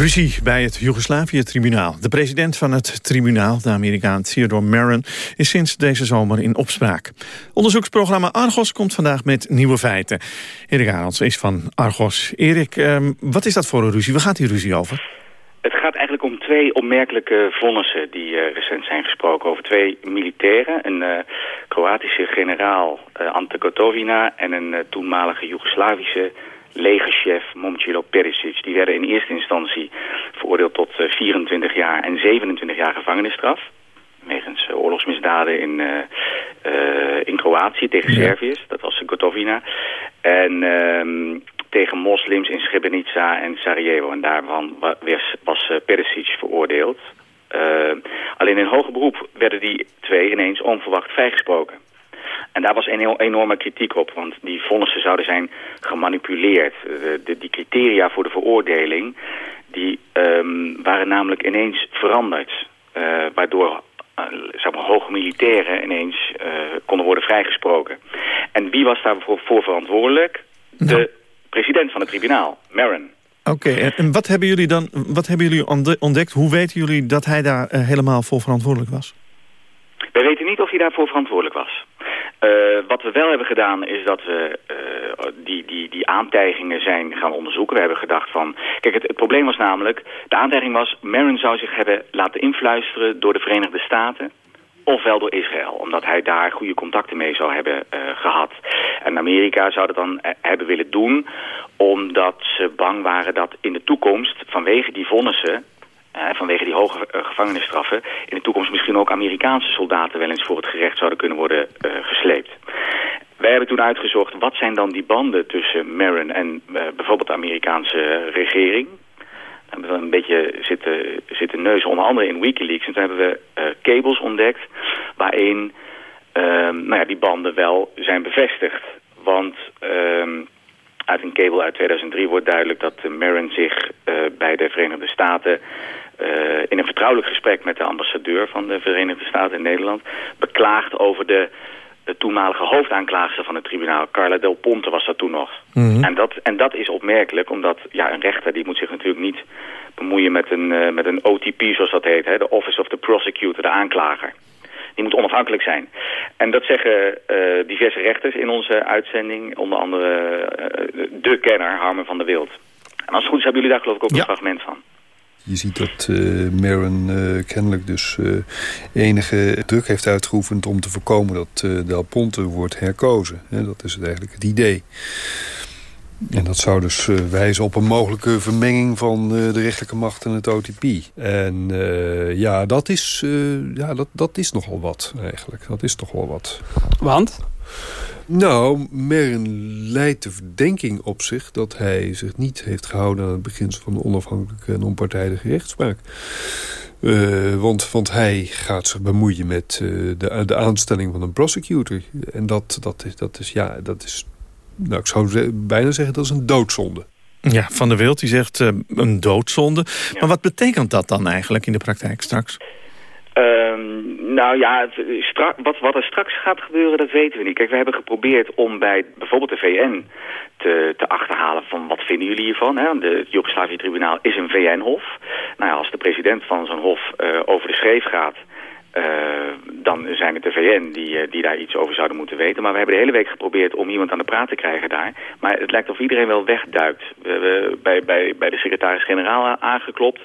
Ruzie bij het Joegoslavië-tribunaal. De president van het tribunaal, de Amerikaan Theodore Maron... is sinds deze zomer in opspraak. Onderzoeksprogramma Argos komt vandaag met nieuwe feiten. Erik Arends is van Argos. Erik, ehm, wat is dat voor een ruzie? Waar gaat die ruzie over? Het gaat eigenlijk om twee opmerkelijke vonnissen die eh, recent zijn gesproken over twee militairen. Een eh, Kroatische generaal eh, Ante Gotovina en een toenmalige Joegoslavische legerchef Momcilo Perisic. Die werden in eerste instantie veroordeeld tot eh, 24 jaar en 27 jaar gevangenisstraf. Wegens eh, oorlogsmisdaden in, eh, eh, in Kroatië tegen Serviërs. Dat was Gotovina. En ehm, tegen moslims in Srebrenica en Sarajevo. En daarvan wa- was, was eh, Perisic veroordeeld. Eh, alleen in hoger beroep werden die twee ineens onverwacht vrijgesproken. En daar was een heel enorme kritiek op, want die vonnissen zouden zijn gemanipuleerd. De, de- die criteria voor de veroordeling, die ehm, waren namelijk ineens veranderd. Eh, waardoor eh, zeg maar, hoge militairen ineens eh, konden worden vrijgesproken. En wie was daarvoor voor verantwoordelijk? De president van het tribunaal, Maron. Oké, en, en wat hebben jullie dan wat hebben jullie ontdekt? Hoe weten jullie dat hij daar eh, helemaal voor verantwoordelijk was? Wij weten niet of hij daarvoor verantwoordelijk was. Eh, wat we wel hebben gedaan is dat we eh, die, die, die aantijgingen zijn gaan onderzoeken. We hebben gedacht van... Kijk, het, probleem was namelijk... De aantijging was... Maron zou zich hebben laten influisteren door de Verenigde Staten ofwel door Israël, omdat hij daar goede contacten mee zou hebben eh, gehad. En Amerika zou dat dan hebben willen doen, omdat ze bang waren dat in de toekomst, vanwege die vonnissen, vanwege die hoge eh, gevangenisstraffen, in de toekomst misschien ook Amerikaanse soldaten wel eens voor het gerecht zouden kunnen worden eh, gesleept. Wij hebben toen uitgezocht, wat zijn dan die banden tussen Maron en eh, bijvoorbeeld de Amerikaanse regering? Hebben we een beetje zitten, zitten neuzen, onder andere in Wikileaks. En toen hebben we eh, cables ontdekt waarin ehm, nou ja, die banden wel zijn bevestigd. Want ehm, uit een cable uit 2003 wordt duidelijk dat uh, Maron zich eh, bij de Verenigde Staten... eh, in een vertrouwelijk gesprek met de ambassadeur van de Verenigde Staten in Nederland... beklaagt over de, de toenmalige hoofdaanklaagster van het tribunaal. Carla Del Ponte was dat toen nog. En, dat, en dat is opmerkelijk, omdat ja, een rechter die moet zich natuurlijk niet bemoeien met een, eh, met een OTP, zoals dat heet. Hè, de Office of the Prosecutor, de aanklager. Die moet onafhankelijk zijn. En dat zeggen eh, diverse rechters in onze uitzending. Onder andere eh, de kenner, Harmen van der Wild. En als het goed is, hebben jullie daar geloof ik ook een fragment van. Je ziet dat eh Maron eh, kennelijk dus eh, enige druk heeft uitgeoefend... om te voorkomen dat eh, Del Ponte wordt herkozen. Hè, dat is het eigenlijk het idee. En dat zou dus eh, wijzen op een mogelijke vermenging van eh, de rechterlijke macht en het OTP. En eh, ja, dat is, ja dat, dat is nogal wat eigenlijk. Dat is toch wel wat. Want? Nou, Maron leidt de verdenking op zich... dat hij zich niet heeft gehouden aan het beginsel van de onafhankelijke en onpartijdige rechtspraak. Want, want hij gaat zich bemoeien met de, de aanstelling van een prosecutor. En dat, dat, is, dat is, ja, dat is... Nou, ik zou bijna zeggen dat is een doodzonde. Ja, Van der Wild die zegt eh, een doodzonde. Maar wat betekent dat dan eigenlijk in de praktijk straks? Ehm, nou ja, het- strak, wat, wat er straks gaat gebeuren, dat weten we niet. Kijk, we hebben geprobeerd om bij bijvoorbeeld de VN te, te achterhalen van wat vinden jullie hiervan. Hè? De, het Joegoslavië-tribunaal is een VN-hof. Nou ja, als de president van zo'n hof eh, over de schreef gaat... eh, dan zijn het de VN die, eh, die daar iets over zouden moeten weten. Maar we hebben de hele week geprobeerd om iemand aan de praat te krijgen daar. Maar het lijkt of iedereen wel wegduikt. We hebben bij, bij, bij de secretaris-generaal aangeklopt.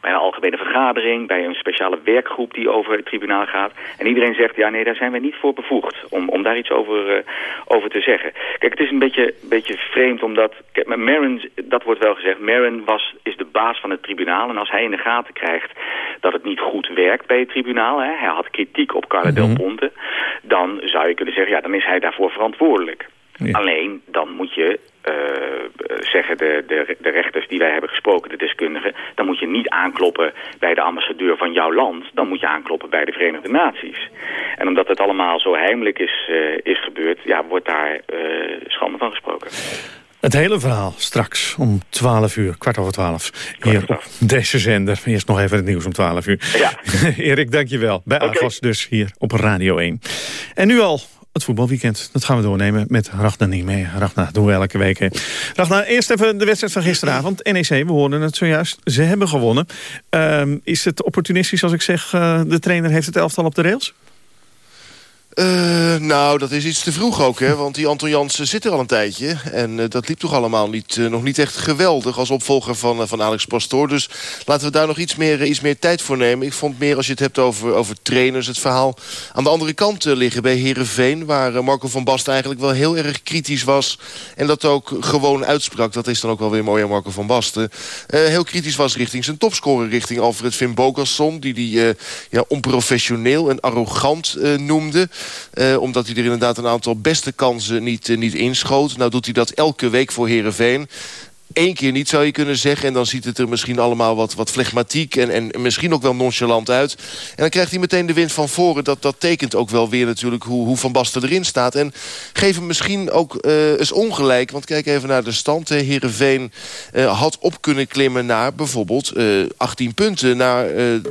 Bij een algemene vergadering. Bij een speciale werkgroep die over het tribunaal gaat. En iedereen zegt, ja nee, daar zijn we niet voor bevoegd. Om, om daar iets over, eh, over te zeggen. Kijk, het is een beetje, beetje vreemd omdat... Kijk, maar Maron, dat wordt wel gezegd. Maron was, is de baas van het tribunaal. En als hij in de gaten krijgt dat het niet goed werkt bij het tribunaal... Hè, hij had kritiek op Carla Del Ponte... dan zou je kunnen zeggen, ja, dan is hij daarvoor verantwoordelijk. Alleen, dan moet je eh, zeggen, de, de, de rechters die wij hebben gesproken, de deskundigen... dan moet je niet aankloppen bij de ambassadeur van jouw land... dan moet je aankloppen bij de Verenigde Naties. En omdat het allemaal zo heimelijk is, eh, is gebeurd... ja, wordt daar eh, schande van gesproken. Het hele verhaal straks om 12 uur, kwart over 12. Hier op deze zender. Eerst nog even het nieuws om 12 uur. Ja. <laughs> Erik, dankjewel. Bij Argos dus hier op Radio 1. En nu al het voetbalweekend. Dat gaan we doornemen met niet mee. Ragnar doen we elke week. Ragnar, eerst even de wedstrijd van gisteravond. NEC, we hoorden het zojuist. Ze hebben gewonnen. Ehm, is het opportunistisch als ik zeg... eh, de trainer heeft het elftal op de rails? Eh, nou, dat is iets te vroeg ook, hè? Want die Anton Jansen zit er al een tijdje. En eh, dat liep toch allemaal niet, eh, nog niet echt geweldig als opvolger van, van Alex Pastoor. Dus laten we daar nog iets meer, iets meer tijd voor nemen. Ik vond meer als je het hebt over, over trainers... het verhaal aan de andere kant liggen bij Herenveen, waar Marco van Basten eigenlijk wel heel erg kritisch was. En dat ook gewoon uitsprak. Dat is dan ook wel weer mooi aan Marco van Basten. Heel kritisch was richting zijn topscorer, richting Alfred Finn Bogasson... die eh, ja, onprofessioneel en arrogant noemde. Eh, omdat hij er inderdaad een aantal beste kansen niet, eh, niet inschoot. Nou doet hij dat elke week voor Herenveen. Eén keer niet, zou je kunnen zeggen. En dan ziet het er misschien allemaal wat, wat flegmatiek... En, en misschien ook wel nonchalant uit. En dan krijgt hij meteen de wind van voren. Dat, dat tekent ook wel weer natuurlijk hoe, hoe Van Basten erin staat. En geef hem misschien ook uh, eens ongelijk. Want kijk even naar de stand. Heerenveen uh, had op kunnen klimmen naar bijvoorbeeld uh, 18 punten. Naar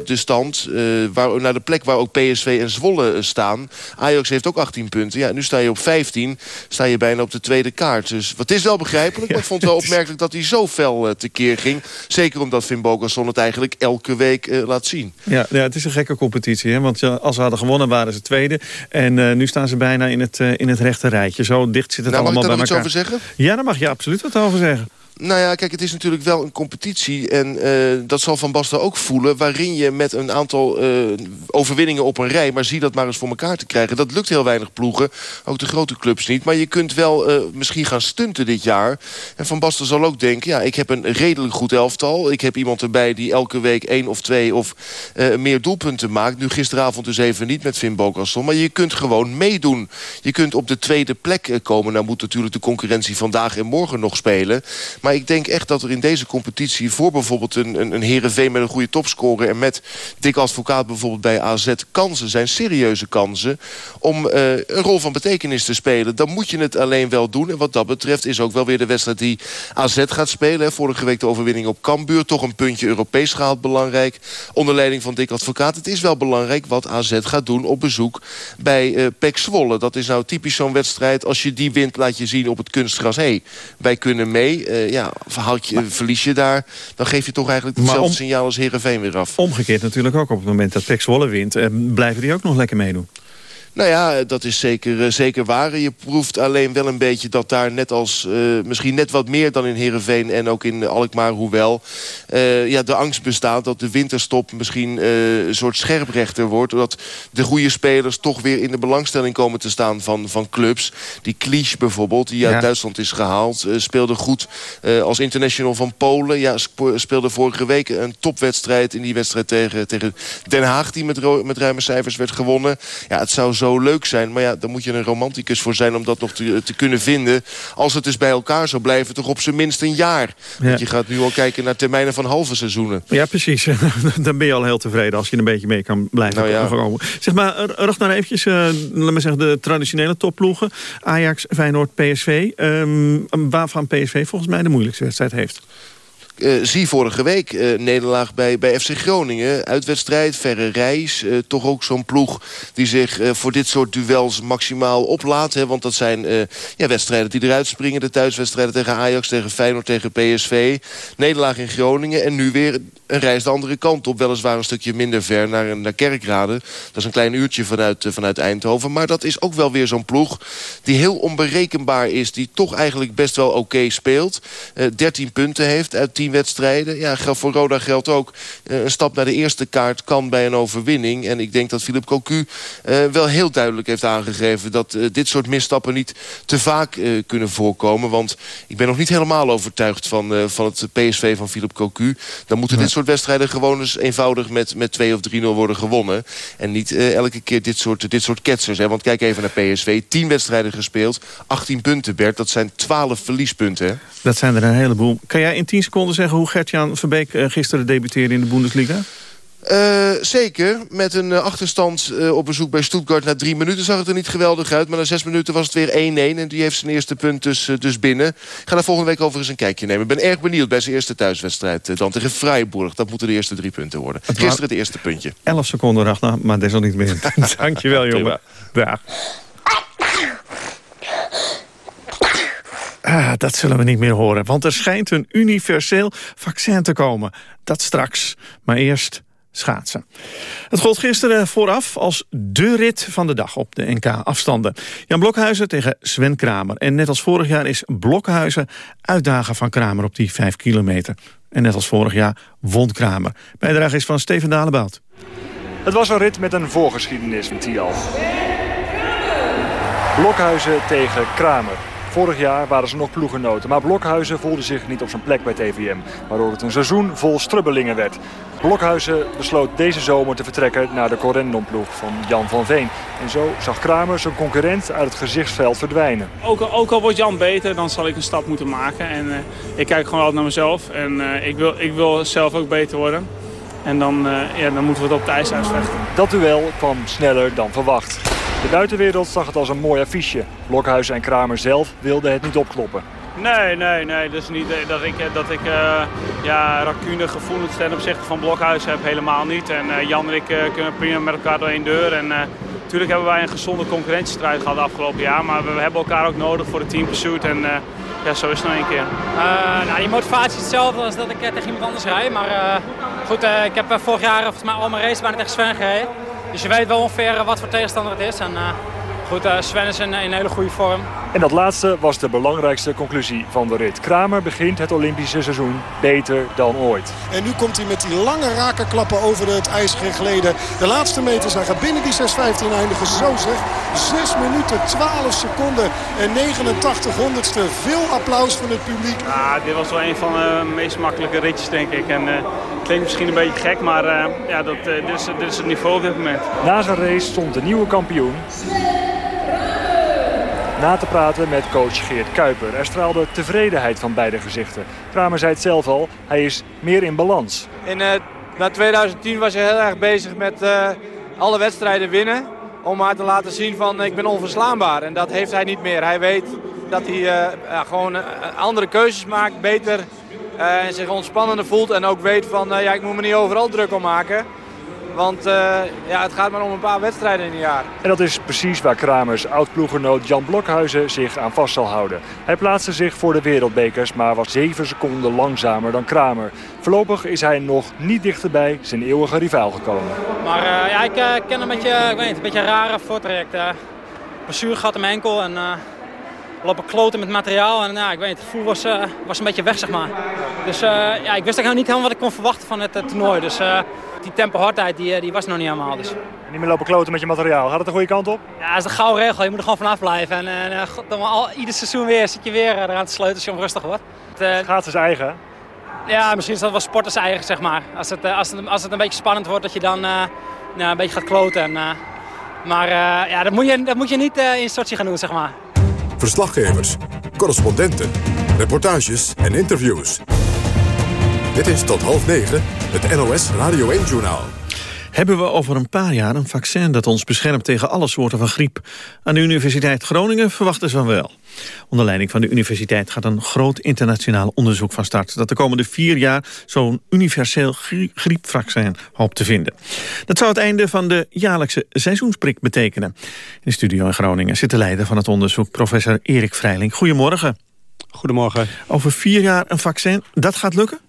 de stand, waar, naar de plek waar ook PSV en Zwolle staan. Ajax heeft ook 18 punten. Ja, nu sta je op 15. Sta je bijna op de tweede kaart. Dus wat is wel begrijpelijk. Maar ik vond het wel opmerkelijk dat hij zo fel uh, tekeer ging. Zeker omdat Finn Bogason het eigenlijk elke week uh, laat zien. Ja, ja, het is een gekke competitie. Hè? Want uh, als ze hadden gewonnen waren ze tweede. En nu staan ze bijna in het, in het rechte rijtje. Zo dicht zit het nou, allemaal bij elkaar. Mag ik daar iets over zeggen? Ja, daar mag je absoluut wat over zeggen. Nou ja, kijk, het is natuurlijk wel een competitie. En uh, dat zal Van Basten ook voelen. Waarin je met een aantal uh, overwinningen op een rij... maar zie dat maar eens voor elkaar te krijgen. Dat lukt heel weinig ploegen. Ook de grote clubs niet. Maar je kunt wel uh, misschien gaan stunten dit jaar. En Van Basten zal ook denken... ja, ik heb een redelijk goed elftal. Ik heb iemand erbij die elke week één of twee of meer doelpunten maakt. Nu gisteravond dus even niet met Finn Bokasson. Maar je kunt gewoon meedoen. Je kunt op de tweede plek komen. Nou moet natuurlijk de concurrentie vandaag en morgen nog spelen. Maar maar ik denk echt dat er in deze competitie... voor bijvoorbeeld een, een, een Heerenveen met een goede topscorer... en met Dick Advocaat bijvoorbeeld bij AZ kansen zijn, serieuze kansen... om uh, een rol van betekenis te spelen. Dan moet je het alleen wel doen. En wat dat betreft is ook wel weer de wedstrijd die AZ gaat spelen. Vorige week de overwinning op Cambuur. Toch een puntje Europees gehaald, belangrijk. Onder leiding van Dick Advocaat. Het is wel belangrijk wat AZ gaat doen op bezoek bij uh, Pek Zwolle. Dat is nou typisch zo'n wedstrijd. Als je die wint, laat je zien op het kunstgras. Hé, hey, wij kunnen mee. Uh, ja, verhoud je, verlies je daar... dan geef je toch eigenlijk hetzelfde om, signaal als Heerenveen weer af. Omgekeerd natuurlijk ook op het moment dat Pek Zwolle wint... Eh, blijven die ook nog lekker meedoen. Nou ja, dat is zeker, uh, zeker waar. Je proeft alleen wel een beetje dat daar net als... Uh, misschien net wat meer dan in Heerenveen en ook in Alkmaar, hoewel... Uh, ja, de angst bestaat dat de winterstop misschien een soort scherprechter wordt. Dat de goede spelers toch weer in de belangstelling komen te staan van, van clubs. Die Klisch bijvoorbeeld, die uit ja. Duitsland is gehaald... speelde goed als international van Polen. Ja, speelde vorige week een topwedstrijd in die wedstrijd tegen, tegen Den Haag... die met, met ruime cijfers werd gewonnen. Ja, het zou zo leuk zijn. Maar ja, daar moet je een romanticus voor zijn om dat nog te, te kunnen vinden. Als het dus bij elkaar zou blijven, toch op zijn minst een jaar. Ja. Want je gaat nu al kijken naar termijnen van halve seizoenen. Ja, precies. <laughs> Dan ben je al heel tevreden als je een beetje mee kan blijven nou ja. komen. Zeg maar, Ragnar eventjes, uh, laat me zeggen, de traditionele topploegen. Ajax, Feyenoord, PSV. Um, waarvan PSV volgens mij de moeilijkste wedstrijd heeft. Uh, zie vorige week uh, nederlaag bij, bij FC Groningen. Uitwedstrijd, verre reis. Uh, toch ook zo'n ploeg die zich voor dit soort duels maximaal oplaat. Hè, want dat zijn ja, wedstrijden die eruit springen. De thuiswedstrijden tegen Ajax, tegen Feyenoord, tegen PSV. Nederlaag in Groningen. En nu weer een reis de andere kant op. Weliswaar een stukje minder ver naar, naar Kerkrade. Dat is een klein uurtje vanuit, vanuit Eindhoven. Maar dat is ook wel weer zo'n ploeg die heel onberekenbaar is. Die toch eigenlijk best wel oké okay speelt. 13 punten heeft uit 10 wedstrijden. Ja, voor Roda geldt ook. Uh, een stap naar de eerste kaart kan bij een overwinning. En ik denk dat Philip Cocu wel heel duidelijk heeft aangegeven... dat dit soort misstappen niet te vaak kunnen voorkomen. Want ik ben nog niet helemaal overtuigd van, van het PSV van Philip Cocu. Dan moeten dit soort wedstrijden gewoon eens eenvoudig... met, met 2 of 3-0 worden gewonnen. En niet elke keer dit soort, dit soort ketsers. Hè? Want kijk even naar PSV. 10 wedstrijden gespeeld. 18 punten, Bert. Dat zijn 12 verliespunten. Dat zijn er een heleboel. Kan jij in 10 seconden zeggen hoe Gertjan Verbeek uh, gisteren debuteerde in de Bundesliga? Uh, zeker. Met een uh, achterstand uh, op bezoek bij Stuttgart. Na drie minuten zag het er niet geweldig uit. Maar na zes minuten was het weer 1-1. En die heeft zijn eerste punt dus, dus binnen. Ik ga daar volgende week over eens een kijkje nemen. Ik ben erg benieuwd bij zijn eerste thuiswedstrijd. dan tegen Freiburg. Dat moeten de eerste drie punten worden. Het Gisteren het eerste puntje. 11 seconden, Ragnar. Maar desalniettemin. <laughs> Dankjewel, jongen. Dag. Ah, dat zullen we niet meer horen, want er schijnt een universeel vaccin te komen. Dat straks, maar eerst schaatsen. Het gold gisteren vooraf als de rit van de dag op de NK-afstanden. Jan Blokhuizen tegen Sven Kramer. En net als vorig jaar is Blokhuizen uitdager van Kramer op die 5 kilometer. En net als vorig jaar won Kramer. Bijdrage is van Steven Dalebout. Het was een rit met een voorgeschiedenis Tial. Blokhuizen tegen Kramer. Vorig jaar waren ze nog ploeggenoten, maar Blokhuizen voelde zich niet op zijn plek bij TVM. Waardoor het een seizoen vol strubbelingen werd. Blokhuizen besloot deze zomer te vertrekken naar de Corendon-ploeg van Jan van Veen. En zo zag Kramer zijn concurrent uit het gezichtsveld verdwijnen. Ook, al- ook al wordt Jan beter, dan zal ik een stap moeten maken. En eh, ik kijk gewoon altijd naar mezelf. En eh, ik, wil, ik wil zelf ook beter worden. En dan, eh, ja, dan moeten we het op het ijs uitvechten. Dat duel kwam sneller dan verwacht. De buitenwereld zag het als een mooi affiche. Blokhuizen en Kramer zelf wilden het niet opkloppen. Nee, nee, nee. Dus niet eh, dat ik, eh, dat ik eh, ja, racune gevoelens ten opzichte van Blokhuis heb. Helemaal niet. En eh, Jan en ik eh, kunnen prima met elkaar door één deur. En eh, natuurlijk hebben wij een gezonde concurrentiestrijd gehad afgelopen jaar. Maar we, hebben elkaar ook nodig voor de team pursuit. En eh, ja, zo is het nou één keer. Eh, nou, die motivatie is hetzelfde als dat ik tegen iemand anders rijd. Maar eh, goed, eh, ik heb vorig jaar volgens mij al mijn races bijna tegen Sven gereden. Dus je weet wel ongeveer eh, wat voor tegenstander het is. En eh, goed, eh, Sven is in, in hele goede vorm. En dat laatste was de belangrijkste conclusie van de rit. Kramer begint het Olympische seizoen beter dan ooit. En nu komt hij met die lange rakenklappen over het ijs geleden. De laatste meters, hij gaat binnen die 6.15 eindigen. Zo zeg, 6 minuten 12 seconden en 89 honderdste. Veel applaus van het publiek. Ja, dit was wel een van de meest makkelijke ritjes, denk ik. En eh klinkt misschien een beetje gek, maar eh, ja, dat, eh, dit, is, dit is het niveau op dit moment. Na zijn race stond de nieuwe kampioen na te praten met coach Geert Kuiper. Er straalde tevredenheid van beide gezichten. Kramer zei het zelf al, hij is meer in balans. Eh, na 2010 was hij heel erg bezig met eh, alle wedstrijden winnen. Om maar te laten zien van ik ben onverslaanbaar. En dat heeft hij niet meer. Hij weet dat hij eh, gewoon andere keuzes maakt, beter en zich ontspannender voelt. En ook weet van ja, ik moet me niet overal druk om maken. Want eh, ja, het gaat maar om een paar wedstrijden in een jaar. En dat is precies waar Kramers oud-ploeggenoot Jan Blokhuizen zich aan vast zal houden. Hij plaatste zich voor de wereldbekers, maar was 7 seconden langzamer dan Kramer. Voorlopig is hij nog niet dichterbij zijn eeuwige rivaal gekomen. Maar eh, ja, ik eh, ken een beetje, ik weet niet, een beetje een rare voortraject. Uh, gehad in mijn enkel en lopen kloten met materiaal. En ja, ik weet het gevoel was, eh, was een beetje weg, zeg maar. Dus eh, ja, ik wist eigenlijk niet helemaal wat ik kon verwachten van het toernooi. Dus eh, die tempo hardheid, die, die was nog niet helemaal. Dus. Niet meer lopen kloten met je materiaal. Gaat het de goede kant op? Ja, dat is de gouden regel. Je moet er gewoon vanaf blijven. En, en god, dan al, ieder seizoen weer zit je weer eraan te sleutelen als je onrustig wordt. Het, Gaat zijn eigen. ja, misschien is dat wel sporters eigen, zeg maar. Als het, als het, als het een beetje spannend wordt, dat je dan nou, een beetje gaat kloten. En, maar ja, dat moet je, dat moet je niet in Sochi gaan doen, zeg maar. Verslaggevers, correspondenten, reportages en interviews. Dit is tot half negen het NOS Radio 1-journaal. Hebben we over een paar jaar een vaccin dat ons beschermt tegen alle soorten van griep? Aan de Universiteit Groningen verwachten ze van wel. Onder leiding van de universiteit gaat een groot internationaal onderzoek van start... dat de komende vier jaar zo'n universeel grie- griepvaccin hoopt te vinden. Dat zou het einde van de jaarlijkse seizoensprik betekenen. In de studio in Groningen zit de leider van het onderzoek, professor Erik Vrijling. Goedemorgen. Goedemorgen. Over vier jaar een vaccin, dat gaat lukken?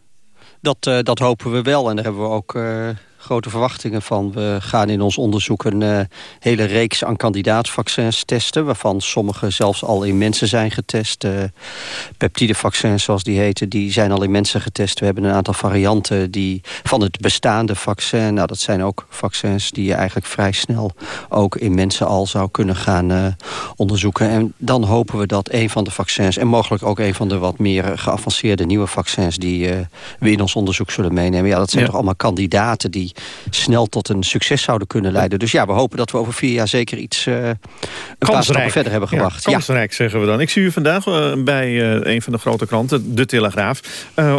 Dat, eh, dat hopen we wel en daar hebben we ook eh, grote verwachtingen van. We gaan in ons onderzoek een eh, hele reeks aan kandidaatsvaccins testen... waarvan sommige zelfs al in mensen zijn getest. Uh, peptidevaccins, zoals die heten, die zijn al in mensen getest. We hebben een aantal varianten die, van het bestaande vaccin. Nou, dat zijn ook vaccins die je eigenlijk vrij snel... ook in mensen al zou kunnen gaan eh, onderzoeken. En dan hopen we dat een van de vaccins... en mogelijk ook een van de wat meer geavanceerde nieuwe vaccins... die eh, we in ons onderzoek zullen meenemen. Ja, dat zijn Ja. toch allemaal kandidaten die snel tot een succes zouden kunnen leiden. Dus ja, we hopen dat we over vier jaar zeker iets eh, een paar stappen verder hebben gebracht. Ja, kansrijk, zeggen we dan. Ik zie u vandaag eh, bij eh, een van de grote kranten, De Telegraaf...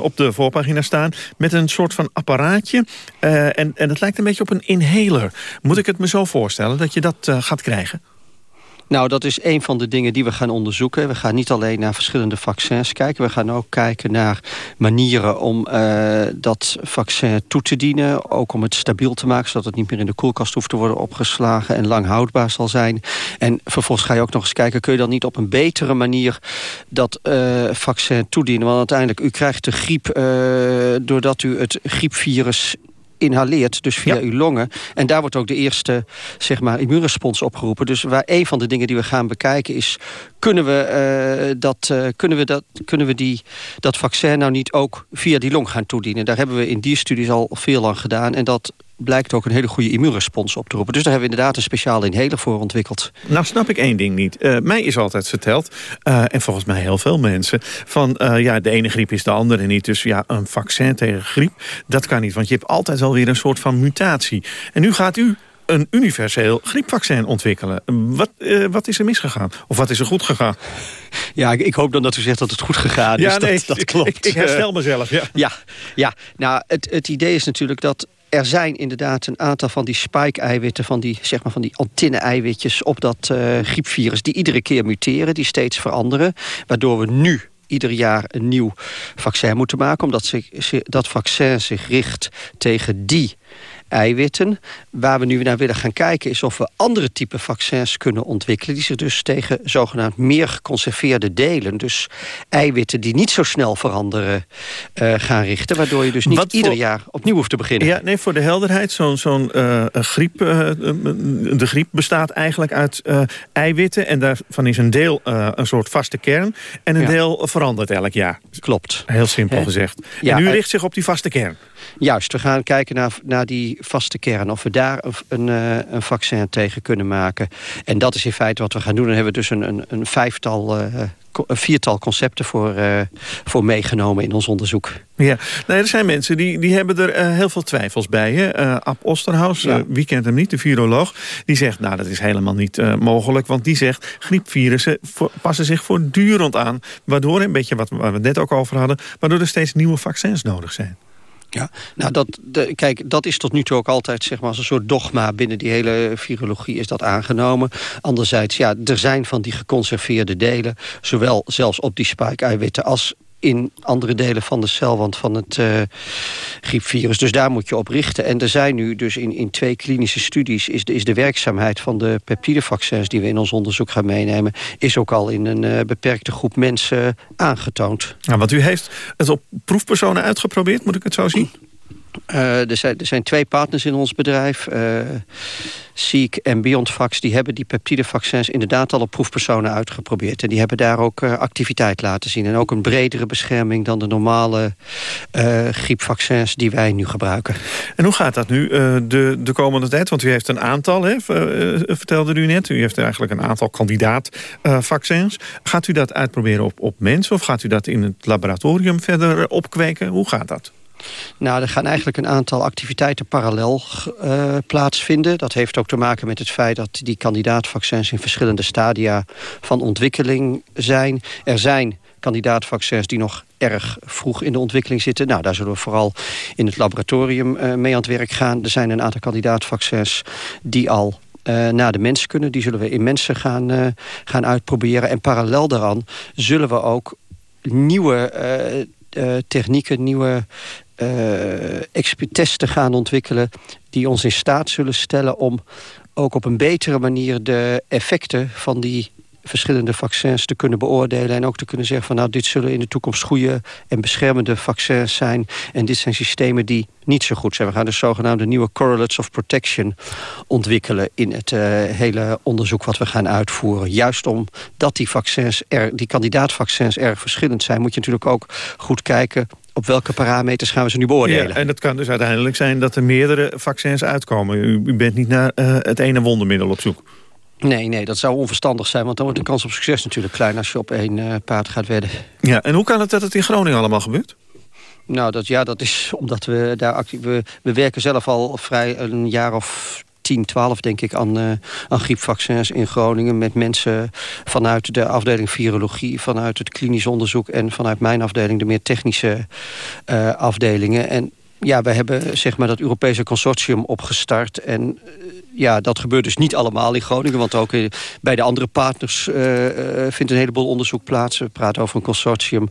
op de voorpagina staan met een soort van apparaatje. en, en het lijkt een beetje op een inhaler. Moet ik het me zo voorstellen dat je dat gaat krijgen? Nou, dat is een van de dingen die we gaan onderzoeken. We gaan niet alleen naar verschillende vaccins kijken. We gaan ook kijken naar manieren om eh, dat vaccin toe te dienen. Ook om het stabiel te maken, zodat het niet meer in de koelkast hoeft te worden opgeslagen en lang houdbaar zal zijn. En vervolgens ga je ook nog eens kijken, kun je dan niet op een betere manier dat eh, vaccin toedienen? Want uiteindelijk, u krijgt de griep eh, doordat u het griepvirus inhaleert, dus via uw longen. En daar wordt ook de eerste zeg maar, immuunrespons opgeroepen. Dus waar een van de dingen die we gaan bekijken is... kunnen we, eh, dat, eh, kunnen we, dat, kunnen we die, dat vaccin nou niet ook via die long gaan toedienen? Daar hebben we in die studies al veel aan gedaan. En dat blijkt ook een hele goede immuunrespons op te roepen. Dus daar hebben we inderdaad een speciale inhaler voor ontwikkeld. Nou snap ik één ding niet. Uh, mij is altijd verteld, uh, en volgens mij heel veel mensen... van uh, ja, de ene griep is de andere niet. Dus ja, een vaccin tegen griep, dat kan niet. Want je hebt altijd wel weer een soort van mutatie. En nu gaat u een universeel griepvaccin ontwikkelen. Wat, uh, wat is er misgegaan? Of wat is er goed gegaan? Ja, ik, ik, hoop dan dat u zegt dat het goed gegaan is. Ja, nee, dat, dat klopt. Ik, ik herstel mezelf, ja. Ja, ja nou, het, het idee is natuurlijk dat er zijn inderdaad een aantal van die spike-eiwitten... van die, zeg maar, van die antenne-eiwitjes op dat uh, griepvirus... die iedere keer muteren, die steeds veranderen. Waardoor we nu ieder jaar een nieuw vaccin moeten maken... omdat zich, dat vaccin zich richt tegen die eiwitten. Waar we nu naar willen gaan kijken is of we andere type vaccins kunnen ontwikkelen... die zich dus tegen zogenaamd meer geconserveerde delen... dus eiwitten die niet zo snel veranderen uh, gaan richten... waardoor je dus niet Wat ieder jaar opnieuw hoeft te beginnen. Ja, nee, voor de helderheid, zo'n zo'n uh, griep... Uh, de griep bestaat eigenlijk uit eiwitten... en daarvan is een deel een soort vaste kern... en een ja. deel verandert elk jaar. Klopt. Heel simpel gezegd. Ja, en u richt zich op die vaste kern. Juist, we gaan kijken naar, naar die vaste kern. Of we daar een, een, een, vaccin tegen kunnen maken. En dat is in feite wat we gaan doen. Dan hebben we dus een, een, een vijftal... Een viertal concepten voor, uh, voor meegenomen in ons onderzoek. Ja, nou, er zijn mensen die, die hebben er uh, heel veel twijfels bij. Hè? Uh, Ab Osterhaus, ja. wie kent hem niet, de viroloog... die zegt, nou, dat is helemaal niet mogelijk. Want die zegt, griepvirussen passen zich voortdurend aan. Waardoor, een beetje wat waar we net ook over hadden... waardoor er steeds nieuwe vaccins nodig zijn. Ja, nou dat, de, kijk, dat is tot nu toe ook altijd zeg maar, als een soort dogma binnen die hele virologie is dat aangenomen. Anderzijds, ja, er zijn van die geconserveerde delen, zowel zelfs op die spike-eiwitten als in andere delen van de celwand van het uh, griepvirus. Dus daar moet je op richten. En er zijn nu dus in, in twee klinische studies... Is de, is de werkzaamheid van de peptidevaccins... die we in ons onderzoek gaan meenemen... is ook al in een uh, beperkte groep mensen aangetoond. Nou, want u heeft het op proefpersonen uitgeprobeerd, moet ik het zo zien? Uh, er, zijn, er zijn twee partners in ons bedrijf. Uh, Seek en BeyondVax die hebben die peptidevaccins inderdaad al op proefpersonen uitgeprobeerd. En die hebben daar ook uh, activiteit laten zien. En ook een bredere bescherming dan de normale griepvaccins die wij nu gebruiken. En hoe gaat dat nu de, de komende tijd? Want u heeft een aantal, hè, vertelde u net. U heeft eigenlijk een aantal kandidaatvaccins. gaat u dat uitproberen op, op mensen? Of gaat u dat in het laboratorium verder opkweken? Hoe gaat dat? Nou, er gaan eigenlijk een aantal activiteiten parallel uh, plaatsvinden. Dat heeft ook te maken met het feit dat die kandidaatvaccins... in verschillende stadia van ontwikkeling zijn. Er zijn kandidaatvaccins die nog erg vroeg in de ontwikkeling zitten. Nou, daar zullen we vooral in het laboratorium uh, mee aan het werk gaan. Er zijn een aantal kandidaatvaccins die al uh, naar de mensen kunnen. Die zullen we in mensen gaan, gaan uitproberen. En parallel daaraan zullen we ook nieuwe technieken, nieuwe uh, testen gaan ontwikkelen... die ons in staat zullen stellen om ook op een betere manier... de effecten van die verschillende vaccins te kunnen beoordelen... en ook te kunnen zeggen van nou, dit zullen in de toekomst goede en beschermende vaccins zijn. En dit zijn systemen die niet zo goed zijn. We gaan dus zogenaamde nieuwe correlates of protection ontwikkelen... in het uh, hele onderzoek wat we gaan uitvoeren. Juist omdat die, vaccins die kandidaatvaccins erg verschillend zijn... moet je natuurlijk ook goed kijken op welke parameters gaan we ze nu beoordelen? Ja, en het kan dus uiteindelijk zijn dat er meerdere vaccins uitkomen. U, u bent niet naar uh, het ene wondermiddel op zoek. Nee, nee, dat zou onverstandig zijn. Want dan wordt de kans op succes natuurlijk klein... als je op één uh, paard gaat wedden. Ja, en hoe kan het dat het in Groningen allemaal gebeurt? Nou, dat, ja, dat is omdat we daar actief... We, we werken zelf al vrij een jaar of 10, 12 denk ik aan, uh, aan griepvaccins in Groningen... met mensen vanuit de afdeling virologie, vanuit het klinisch onderzoek... en vanuit mijn afdeling, de meer technische uh, afdelingen. En ja, we hebben zeg maar, dat Europese consortium opgestart. En ja, dat gebeurt dus niet allemaal in Groningen. Want ook bij de andere partners uh, vindt een heleboel onderzoek plaats. We praten over een consortium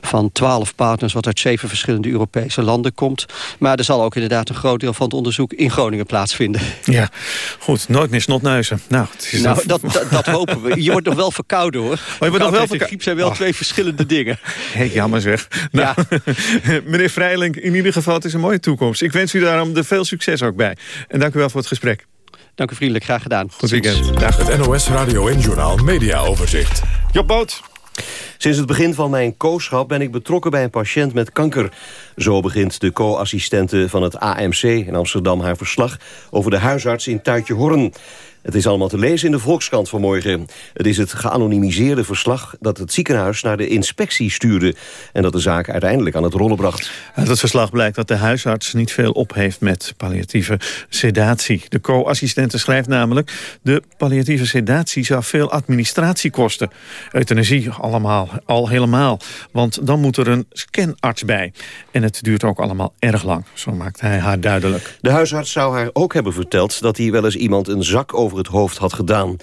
van twaalf partners... wat uit zeven verschillende Europese landen komt. Maar er zal ook inderdaad een groot deel van het onderzoek in Groningen plaatsvinden. Ja, goed. Nooit meer snotneuzen. Nou, het is nou dat, dat, dat, hopen we. Je wordt nog wel verkouden, hoor. Maar je wordt nog wel verkouden. griep zijn wel oh. twee verschillende dingen. Hey, jammer zeg. Nou, ja. <laughs> meneer Vrijlink, in ieder geval, het is een mooie toekomst. Ik wens u daarom er veel succes ook bij. En dank u wel voor het gesprek. Dank u vriendelijk, graag gedaan. Goed weekend. Dag. Het NOS Radio en Journaal Media Overzicht. Job Boot. Sinds het begin van mijn kooschap ben ik betrokken bij een patiënt met kanker. Zo begint de co-assistente van het AMC in Amsterdam haar verslag... over de huisarts in Tuitje Horn. Het is allemaal te lezen in de Volkskrant vanmorgen. Het is het geanonimiseerde verslag dat het ziekenhuis naar de inspectie stuurde... en dat de zaak uiteindelijk aan het rollen bracht. Uit het verslag blijkt dat de huisarts niet veel op heeft met palliatieve sedatie. De co-assistente schrijft namelijk... de palliatieve sedatie zou veel administratie kosten. Euthanasie allemaal, al helemaal. Want dan moet er een scanarts bij. En het duurt ook allemaal erg lang, zo maakt hij haar duidelijk. De huisarts zou haar ook hebben verteld dat hij wel eens iemand een zak over het hoofd had gedaan.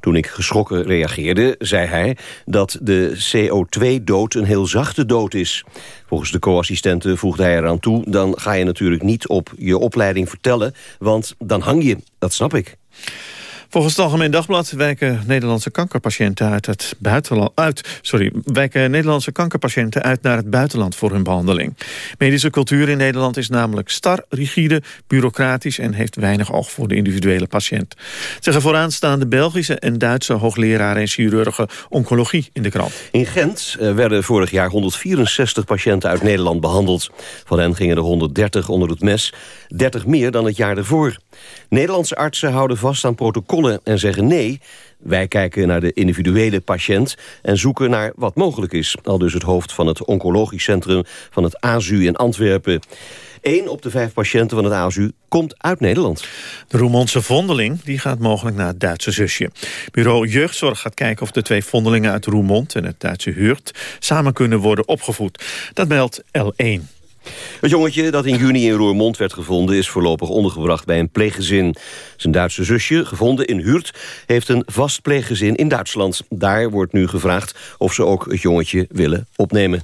Toen ik geschrokken reageerde, zei hij dat de CO2-dood een heel zachte dood is. Volgens de co-assistente voegde hij eraan toe... dan ga je natuurlijk niet op je opleiding vertellen, want dan hang je. Dat snap ik. Volgens het Algemeen Dagblad wijken Nederlandse kankerpatiënten uit het buitenland uit. Sorry, wijken Nederlandse kankerpatiënten uit naar het buitenland voor hun behandeling. Medische cultuur in Nederland is namelijk star, rigide, bureaucratisch en heeft weinig oog voor de individuele patiënt. Zeggen vooraanstaande Belgische en Duitse hoogleraren en chirurgen oncologie in de krant. In Gent eh, werden vorig jaar 164 patiënten uit Nederland behandeld. Van hen gingen er 130 onder het mes, 30 meer dan het jaar ervoor. Nederlandse artsen houden vast aan protocollen en zeggen nee... Wij kijken naar de individuele patiënt en zoeken naar wat mogelijk is. Al dus het hoofd van het oncologisch centrum van het AZU in Antwerpen. Eén op de vijf patiënten van het AZU komt uit Nederland. De Roermondse vondeling die gaat mogelijk naar het Duitse zusje. Bureau Jeugdzorg gaat kijken of de twee vondelingen uit Roermond en het Duitse Hurt samen kunnen worden opgevoed. Dat meldt L1. Het jongetje dat in juni in Roermond werd gevonden... is voorlopig ondergebracht bij een pleeggezin. Zijn Duitse zusje, gevonden in Huurt... heeft een vast pleeggezin in Duitsland. Daar wordt nu gevraagd of ze ook het jongetje willen opnemen.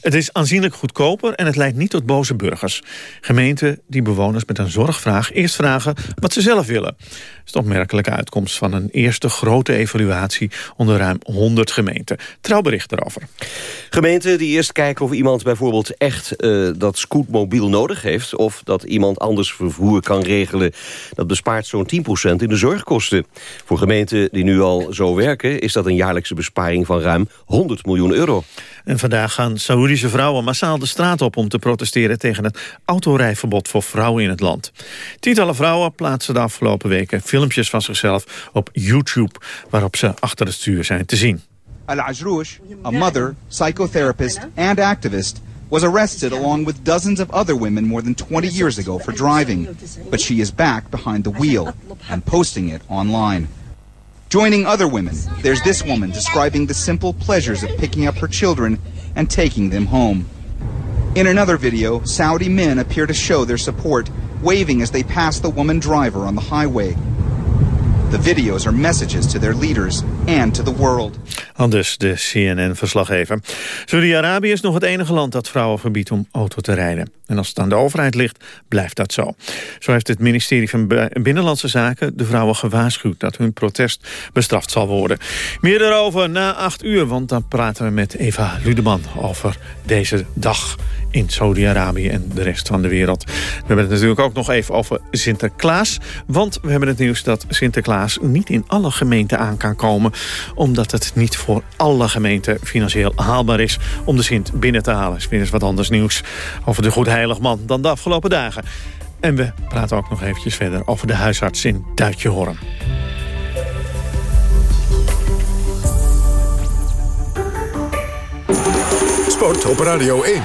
Het is aanzienlijk goedkoper en het leidt niet tot boze burgers. Gemeenten die bewoners met een zorgvraag eerst vragen wat ze zelf willen. Dat is de opmerkelijke uitkomst van een eerste grote evaluatie onder ruim 100 gemeenten. Trouwbericht erover. Gemeenten die eerst kijken of iemand bijvoorbeeld echt uh, dat scootmobiel nodig heeft... of dat iemand anders vervoer kan regelen. Dat bespaart zo'n 10% in de zorgkosten. Voor gemeenten die nu al zo werken... is dat een jaarlijkse besparing van ruim 100 miljoen euro. En vandaag gaan Saoedische vrouwen massaal de straat op... om te protesteren tegen het autorijverbod voor vrouwen in het land. Tientallen vrouwen plaatsen de afgelopen weken filmpjes van zichzelf op YouTube... waarop ze achter het stuur zijn te zien. Al-Ajroush, a mother, psychotherapist and activist... was arrested along with dozens of other women more than 20 years ago for driving. But she is back behind the wheel and posting it online. Joining other women, there's this woman describing the simple pleasures of picking up her children and taking them home. In another video, Saudi men appear to show their support, waving as they pass the woman driver on the highway. The videos are messages to their leaders and to the world. Anders de CNN-verslaggever. Saudi-Arabië is nog het enige land dat vrouwen verbiedt om auto te rijden. En als het aan de overheid ligt, blijft dat zo. Zo heeft het ministerie van Binnenlandse Zaken de vrouwen gewaarschuwd... dat hun protest bestraft zal worden. Meer daarover na acht uur, want dan praten we met Eva Ludeman... over deze dag in Saudi-Arabië en de rest van de wereld. We hebben het natuurlijk ook nog even over Sinterklaas. Want we hebben het nieuws dat Sinterklaas niet in alle gemeenten aan kan komen. Omdat het niet voor alle gemeenten financieel haalbaar is om de Sint binnen te halen. Is weer eens wat anders nieuws over de Goede Heilig Man dan de afgelopen dagen. En we praten ook nog eventjes verder over de huisarts in Duitje-Horn. Sport op Radio 1.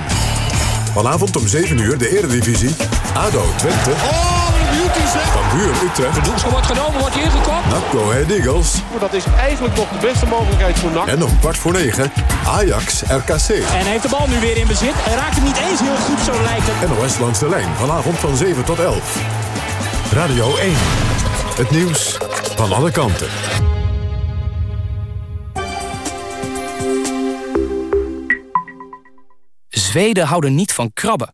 Vanavond om 7 uur de Eredivisie. ADO Twente. Oh, Cambuur Utrecht. De doelschop wordt genomen, wordt hier ingekopt. NAC Ahead Eagles. Dat is eigenlijk nog de beste mogelijkheid voor NAC. En om kwart voor 9 Ajax RKC. En heeft de bal nu weer in bezit. Hij raakt hem niet eens heel goed, zo lijkt het. NOS langs de lijn. Vanavond van 7 tot 11. Radio 1. Het nieuws van alle kanten. Zweden houden niet van krabben.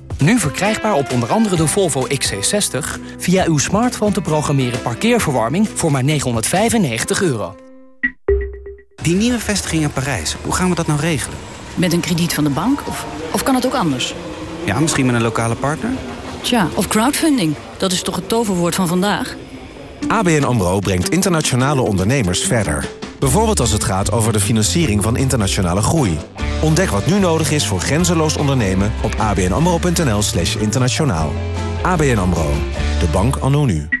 Nu verkrijgbaar op onder andere de Volvo XC60... via uw smartphone te programmeren parkeerverwarming voor maar 995 euro. Die nieuwe vestiging in Parijs, hoe gaan we dat nou regelen? Met een krediet van de bank? Of, of kan het ook anders? Ja, misschien met een lokale partner? Tja, of crowdfunding. Dat is toch het toverwoord van vandaag? ABN AMRO brengt internationale ondernemers verder. Bijvoorbeeld als het gaat over de financiering van internationale groei. Ontdek wat nu nodig is voor grenzeloos ondernemen op abnamro.nl slash internationaal. ABN AMRO, de bank anno nu.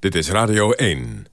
Dit is Radio 1.